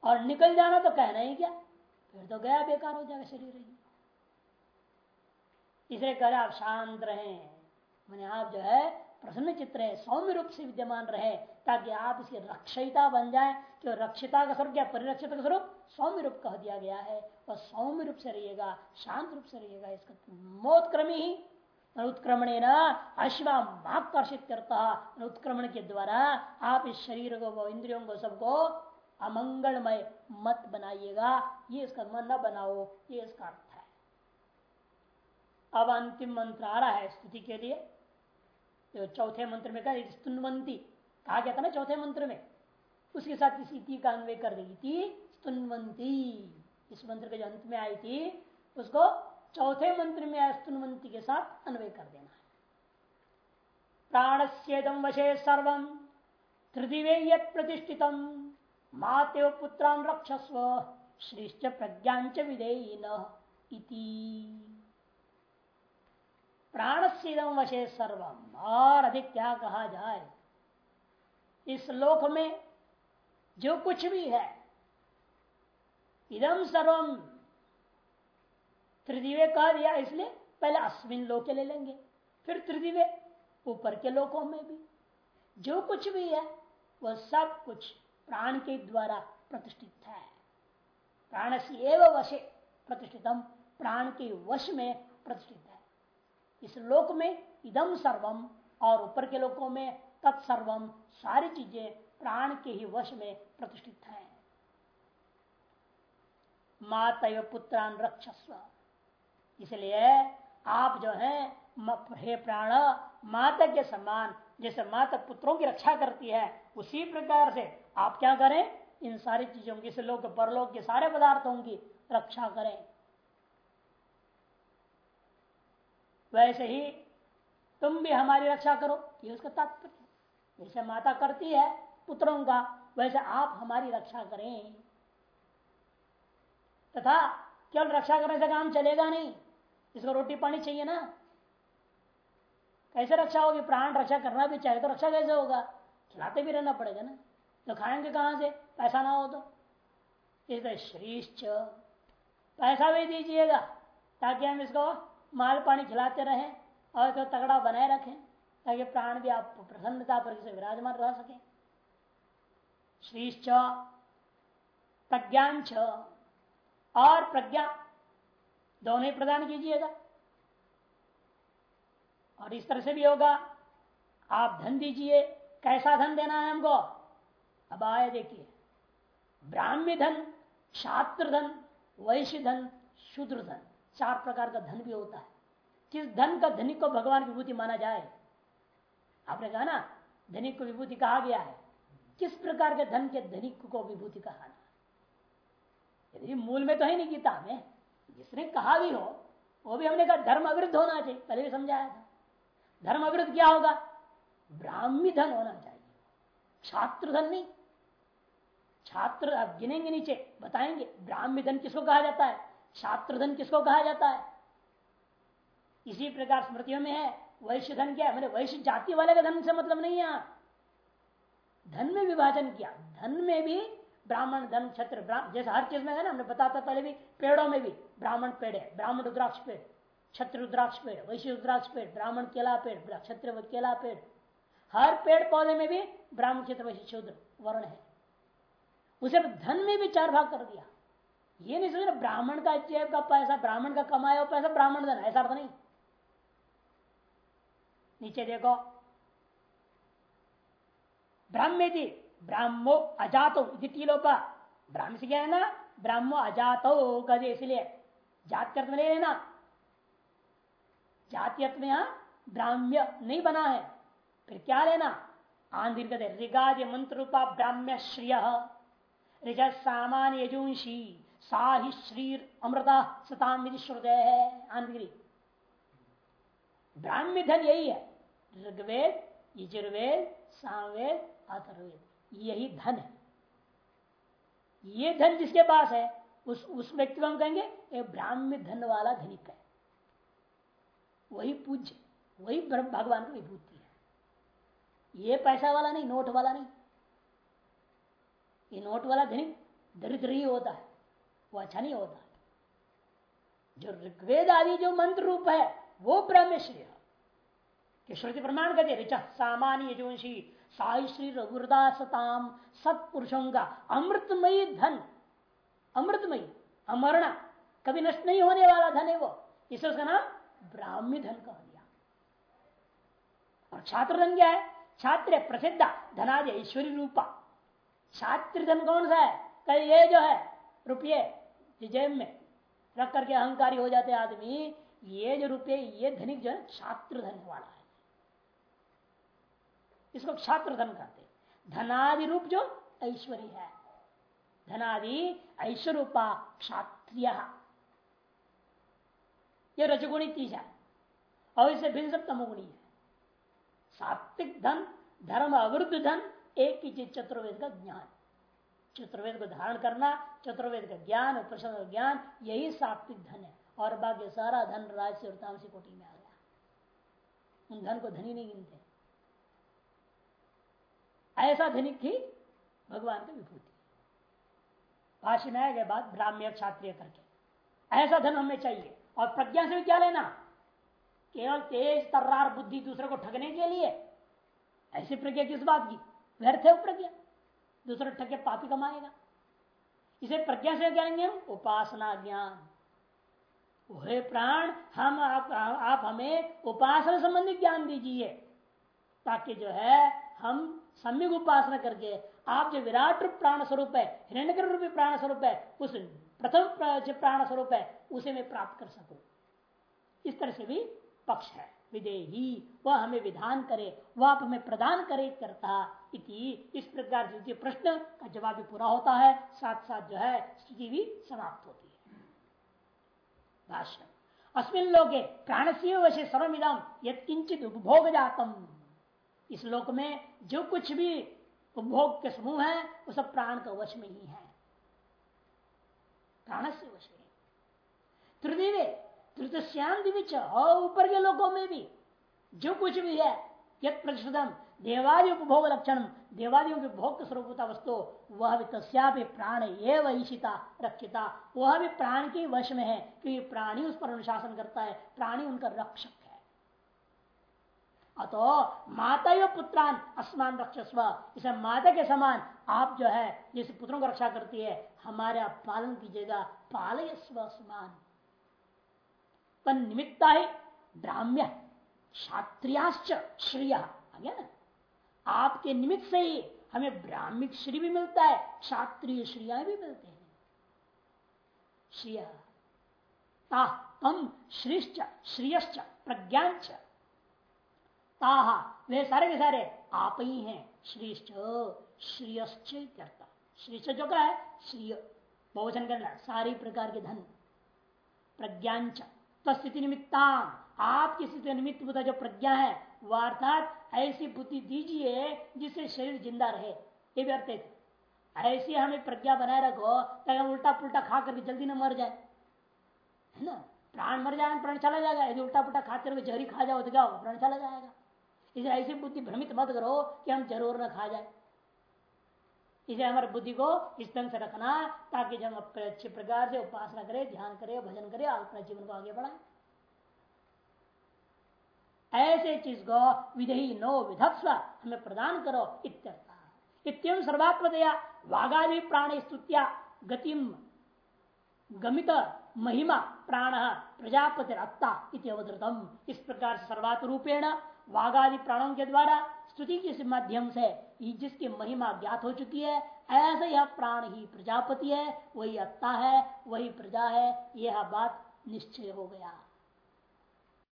और निकल जाना तो कहना ही क्या? फिर तो गया बेकार हो जाएगा शरीर ही। इसलिए कह आप शांत रहे। मैंने आप जो है प्रसन्न चित्र है सौम्य रूप से विद्यमान रहे, ताकि आप इसकी रक्षिता बन जाए, क्यों रक्षिता का स्वरूप क्या? परिरक्षित का स्वरूप सौम्य रूप कह दिया गया है, और सौम्य रूप से रहिएगा, शांत रूप से रहिएगा, इसका मोत्क्रमी ही। उत्क्रमण न अश्वा आकर्षित करता उत्क्रमण के द्वारा आप इस शरीर को इंद्रियों को, सबको अमंगलमय मत बनाइएगा। ये इसका मन न बनाओ, ये इसका अर्थ है। अब अंतिम मंत्र आ रहा है स्तुति के लिए। तो चौथे मंत्र में कहा स्तुनवंती कहा गया था ना चौथे मंत्र में? उसके साथ इस इति का अन्वय कर देगी थी स्तुनवंती इस मंत्र के जो अंत में आई थी, उसको चौथे मंत्र में स्तुनवंती के साथ अन्वय कर देना है। प्राणस्येदम वशे सर्व, त्रिदिवे प्रतिष्ठितम माते पुत्रान रक्षस्व, श्रीश्च प्रज्ञाच विधेयी प्राण से वशे सर्वम और अधिक क्या कहा जाए इस लोक में जो कुछ भी है इदम सर्वम त्रिदिवे कह दिया इसलिए पहले अश्विन लोक ले लेंगे, फिर त्रिदिवे ऊपर के लोकों में भी। जो कुछ भी है, वह सब कुछ प्राण के द्वारा प्रतिष्ठित है। प्राण से एवं वशे प्रतिष्ठितम, प्राण के वश में प्रतिष्ठित इस लोक में इदम सर्वम और ऊपर के लोकों में तत्सर्वम सारी चीज़ें प्राण के ही वश में प्रतिष्ठित है। मात पुत्रान रक्षस्व। इसलिए आप जो है हे प्राण, माता के समान, जैसे माता पुत्रों की रक्षा करती है, उसी प्रकार से आप क्या करें? इन सारी चीज़ों की लोक, परलोक के सारे पदार्थों की रक्षा करें। वैसे ही तुम भी हमारी रक्षा करो, ये उसका तात्पर्य जैसे माता करती है पुत्रों का, वैसे आप हमारी रक्षा करें। तथा केवल रक्षा करने से काम चलेगा नहीं, इसको रोटी पानी चाहिए ना। कैसे रक्षा होगी? प्राण रक्षा करना भी चाहिए तो रक्षा कैसे होगा? खिलाते भी रहना पड़ेगा ना। तो खाएँगे कहाँ से? पैसा ना हो तो। इसलिए श्रीश्च पैसा भी दीजिएगा, ताकि हम इसको माल पानी खिलाते रहें, और तो तगड़ा बनाए रखें, ताकि प्राण भी आप प्रसन्नता पर से विराजमान रह सके। श्रीश्च प्रज्ञान छ और प्रज्ञा दोनों ही प्रदान कीजिएगा। और इस तरह से भी होगा, आप धन दीजिए, कैसा धन देना है हमको? अब आए देखिए, ब्राह्मी धन छात्र धन, वैश्य धन, शूद्र धन। चार प्रकार का धन भी होता है। किस धन का धनिक को भगवान की विभूति माना जाए? आपने कहा ना धनिक को विभूति कहा गया है। किस प्रकार के धन के धनिक को विभूति कहा यदि मूल में तो है नहीं गीता में, जिसने कहा भी हो, वो भी हमने कहा धर्म अविरुद्ध होना चाहिए। पहले भी समझाया था। धर्म अविरुद्ध क्या होगा? ब्राह्मी धन होना चाहिए। छात्र धन नहीं। छात्र अब गिनेंगे नीचे, बताएँगे, ब्राह्मी धन किसको कहा जाता है? छात्र धन किसको कहा जाता है? इसी प्रकार स्मृतियों में है वैश्य धन क्या है? वैश्य जाति वाले का धन से मतलब नहीं है। धन में विभाजन किया। धन में भी ब्राह्मण, धन छत्र जैसे हर चीज़ में है ना, हमने बताता पहले भी, पेड़ों में भी ब्राह्मण पेड़ है। ब्राह्मण रुद्राक्ष पेड़ छत्र रुद्राक्ष पेड़, वैश्य रुद्राक्ष पेड़, ब्राह्मण केला पेड़ छत्र केला पेड़। हर पेड़ पौधे में भी ब्राह्मण क्षेत्र वैश्य, शूद्र, वर्ण है। उसे धन में भी चार भाग कर दिया। ये नहीं सोच ब्राह्मण का जेब का पैसा, ब्राह्मण का कमाया हुआ पैसा, ब्राह्मण धन ऐसा अर्थ नहीं। नीचे देखो। ब्राह्म्य जी ब्राह्मो अजातो टीलोपा ब्राह्म से क्या है ना? ब्राह्मो अजातो कहे इसलिए जाति अर्थ में ले लेना। जाति अर्थ में यहाँ ब्राह्म्य नहीं बना है। फिर क्या लेना? आंधी ऋगादि मंत्र रूपा ब्राह्म्य श्रिय ऋज सामान्य यजुंशी सा ही श्रीर अमृता सताम आंधिरी ब्राह्म्य धन यही है, ऋग्वेद, यजुर्वेद, सामवेद अथर्वेद यही धन है। ये धन जिसके पास है, उस उस व्यक्ति को हम कहेंगे, ये ब्राह्म्य धन वाला धनिक है। वही पूज्य, वही भगवान की विभूति है। ये पैसा वाला नहीं, नोट वाला नहीं। ये नोट वाला धनिक दरिद्र ही होता है। वो अच्छा नहीं होता जो ऋग्वेद आदि जो मंत्र रूप है, वो ब्रह्मश्री कि श्रुति प्रमाण करते ऋच सामान्य जोशी साई श्री रघुरदासताम सत्पुरुषों का अमृतमयी धन, अमृतमयी अमरणा कभी नष्ट नहीं होने वाला धन है वो। इसे उसका नाम ब्राह्मी धन कह दिया और छात्र धन क्या है? छात्र प्रसिद्ध धनाज ऐश्वरी रूपा। छात्र धन कौन सा है? कल ये जो है, रुपये। जेब में रख करके अहंकारी हो जाते आदमी, ये जो रुपये, ये धनिक जो है छात्र धन वाला है। इसको क्षात्र धन कहते धनादि रूप जो ऐश्वर्य है। धनादि ऐश्वरूपा क्षात्रिय। ये रजगुणी तीज है। और इसे भिन्न सब तमोगुणी है। सात्विक धन, धर्म अवरुद्ध धन, एक ही चीज़ चतुर्वेद का ज्ञान। चतुर्वेद को धारण करना, चतुर्वेद का ज्ञान प्रश्न ज्ञान, यही सात्विक धन है। और बाकी सारा धन राज और तामसी कोटि में आ गया। उन धन को धनी नहीं गिनते। ऐसा धनिक ही भगवान की विभूति। भाषण में आएगा बात ब्राह्म्य क्षात्रिय करके। ऐसा धन हमें चाहिए। और प्रज्ञा से भी क्या लेना? केवल तेज, तर्रार बुद्धि दूसरे को ठगने के लिए। ऐसी प्रज्ञा किस बात की? व्यर्थ है प्रज्ञा। दूसरे ठग के पापी कमाएगा। इसे प्रज्ञा से क्या लेंगे हम उपासना ज्ञान। हे प्राण हम आप, आप हमें उपासना संबंधी ज्ञान दीजिए ताकि जो है हम सम्यक उपासना करके आप जो विराट रूप प्राण स्वरूप है हिरण्य रूपी प्राण स्वरूप है उस प्रथम जो प्राण स्वरूप है उसे मैं प्राप्त कर सकूँ। इस तरह से भी पक्ष है। विदेही, वह हमें विधान करे, वह आप हमें प्रदान करे, करता इति। इस प्रकार से प्रश्न का जवाब भी पूरा होता है साथ साथ जो है, स्थिति भी समाप्त होती है। भाष्य। अस्मिन लोके प्राण से वशे सर्विदम यंचित उपभोग जातम इस लोक में जो कुछ भी उपभोग के समूह है, वो सब प्राण का वश में ही है। प्राण से वश में। तृतीय तृतीयाम दिविच और ऊपर के लोगों में भी जो कुछ भी है यद प्रतिशतम देवादि उपभोग लक्षण, देवादियों के भोग स्वरूपता वस्तु, वह भी तस्या भी प्राण एवं ईशिता, रक्षिता। वह भी प्राण के वश में है, क्योंकि प्राणी उस पर अनुशासन करता है, प्राणी उनका रक्षक है। अतो, माता यो पुत्रान असमान रक्षस्व। इसे माता के समान आप जो है, जिस पुत्रों को रक्षा करती है, हमारे आप पालन कीजिएगा पालय स्वमान तन निमित्ता ही ब्राह्म्य क्षात्रियाश्च श्रिय। ना आपके निमित्त से ही हमें ब्राह्मिक श्री भी मिलता है, क्षात्रिय श्रिया भी मिलते हैं। श्रिय तम श्रीश्च, श्रियश्च ताहा वे सारे के सारे आप ही हैं, श्रीश्च, श्रियश्च करता श्रीश्च जो क्या है, श्रिय। बहुवचन करना सारी प्रकार के धन प्रज्ञाच तस्थिति निमित्ता आपकी स्थिति निमित्त जो प्रज्ञा है वह अर्थात ऐसी बुद्धि दीजिए जिससे शरीर ज़िंदा रहे। ये भी अर्थ ऐसी हमें प्रज्ञा बनाए रखो, ताकि उल्टा पुल्टा खा करके जल्दी ना मर जाए। है ना? प्राण मर जाए, प्राण चला जाएगा। यदि उल्टा पुल्टा खाते रहो जहरी खा जाओ तो क्या प्राण चला जाएगा। इसे ऐसी बुद्धि भ्रमित मत करो कि हम ज़रूर न खा जाए। इसे हमारे बुद्धि को इस ढंग से रखना ताकि जब हम अच्छे प्रकार से उपासना करें, ध्यान करें, भजन करें अपने जीवन को आगे बढ़ाए। ऐसे चीज़ को विधि नो विधत्व हमें प्रदान करो इत्यम सर्वात्मतया वाघादि प्राण स्तुत्या गतिम गमित महिमा प्राण प्रजापति अत्ता अवधृतम इस प्रकार सर्वात रूपेण वाघादि प्राणों के द्वारा स्तुति के माध्यम से जिसकी महिमा ज्ञात हो चुकी है, ऐसे यह प्राण ही प्रजापति है, वही अत्ता है, वही प्रजा है, यह बात निश्चय हो गया।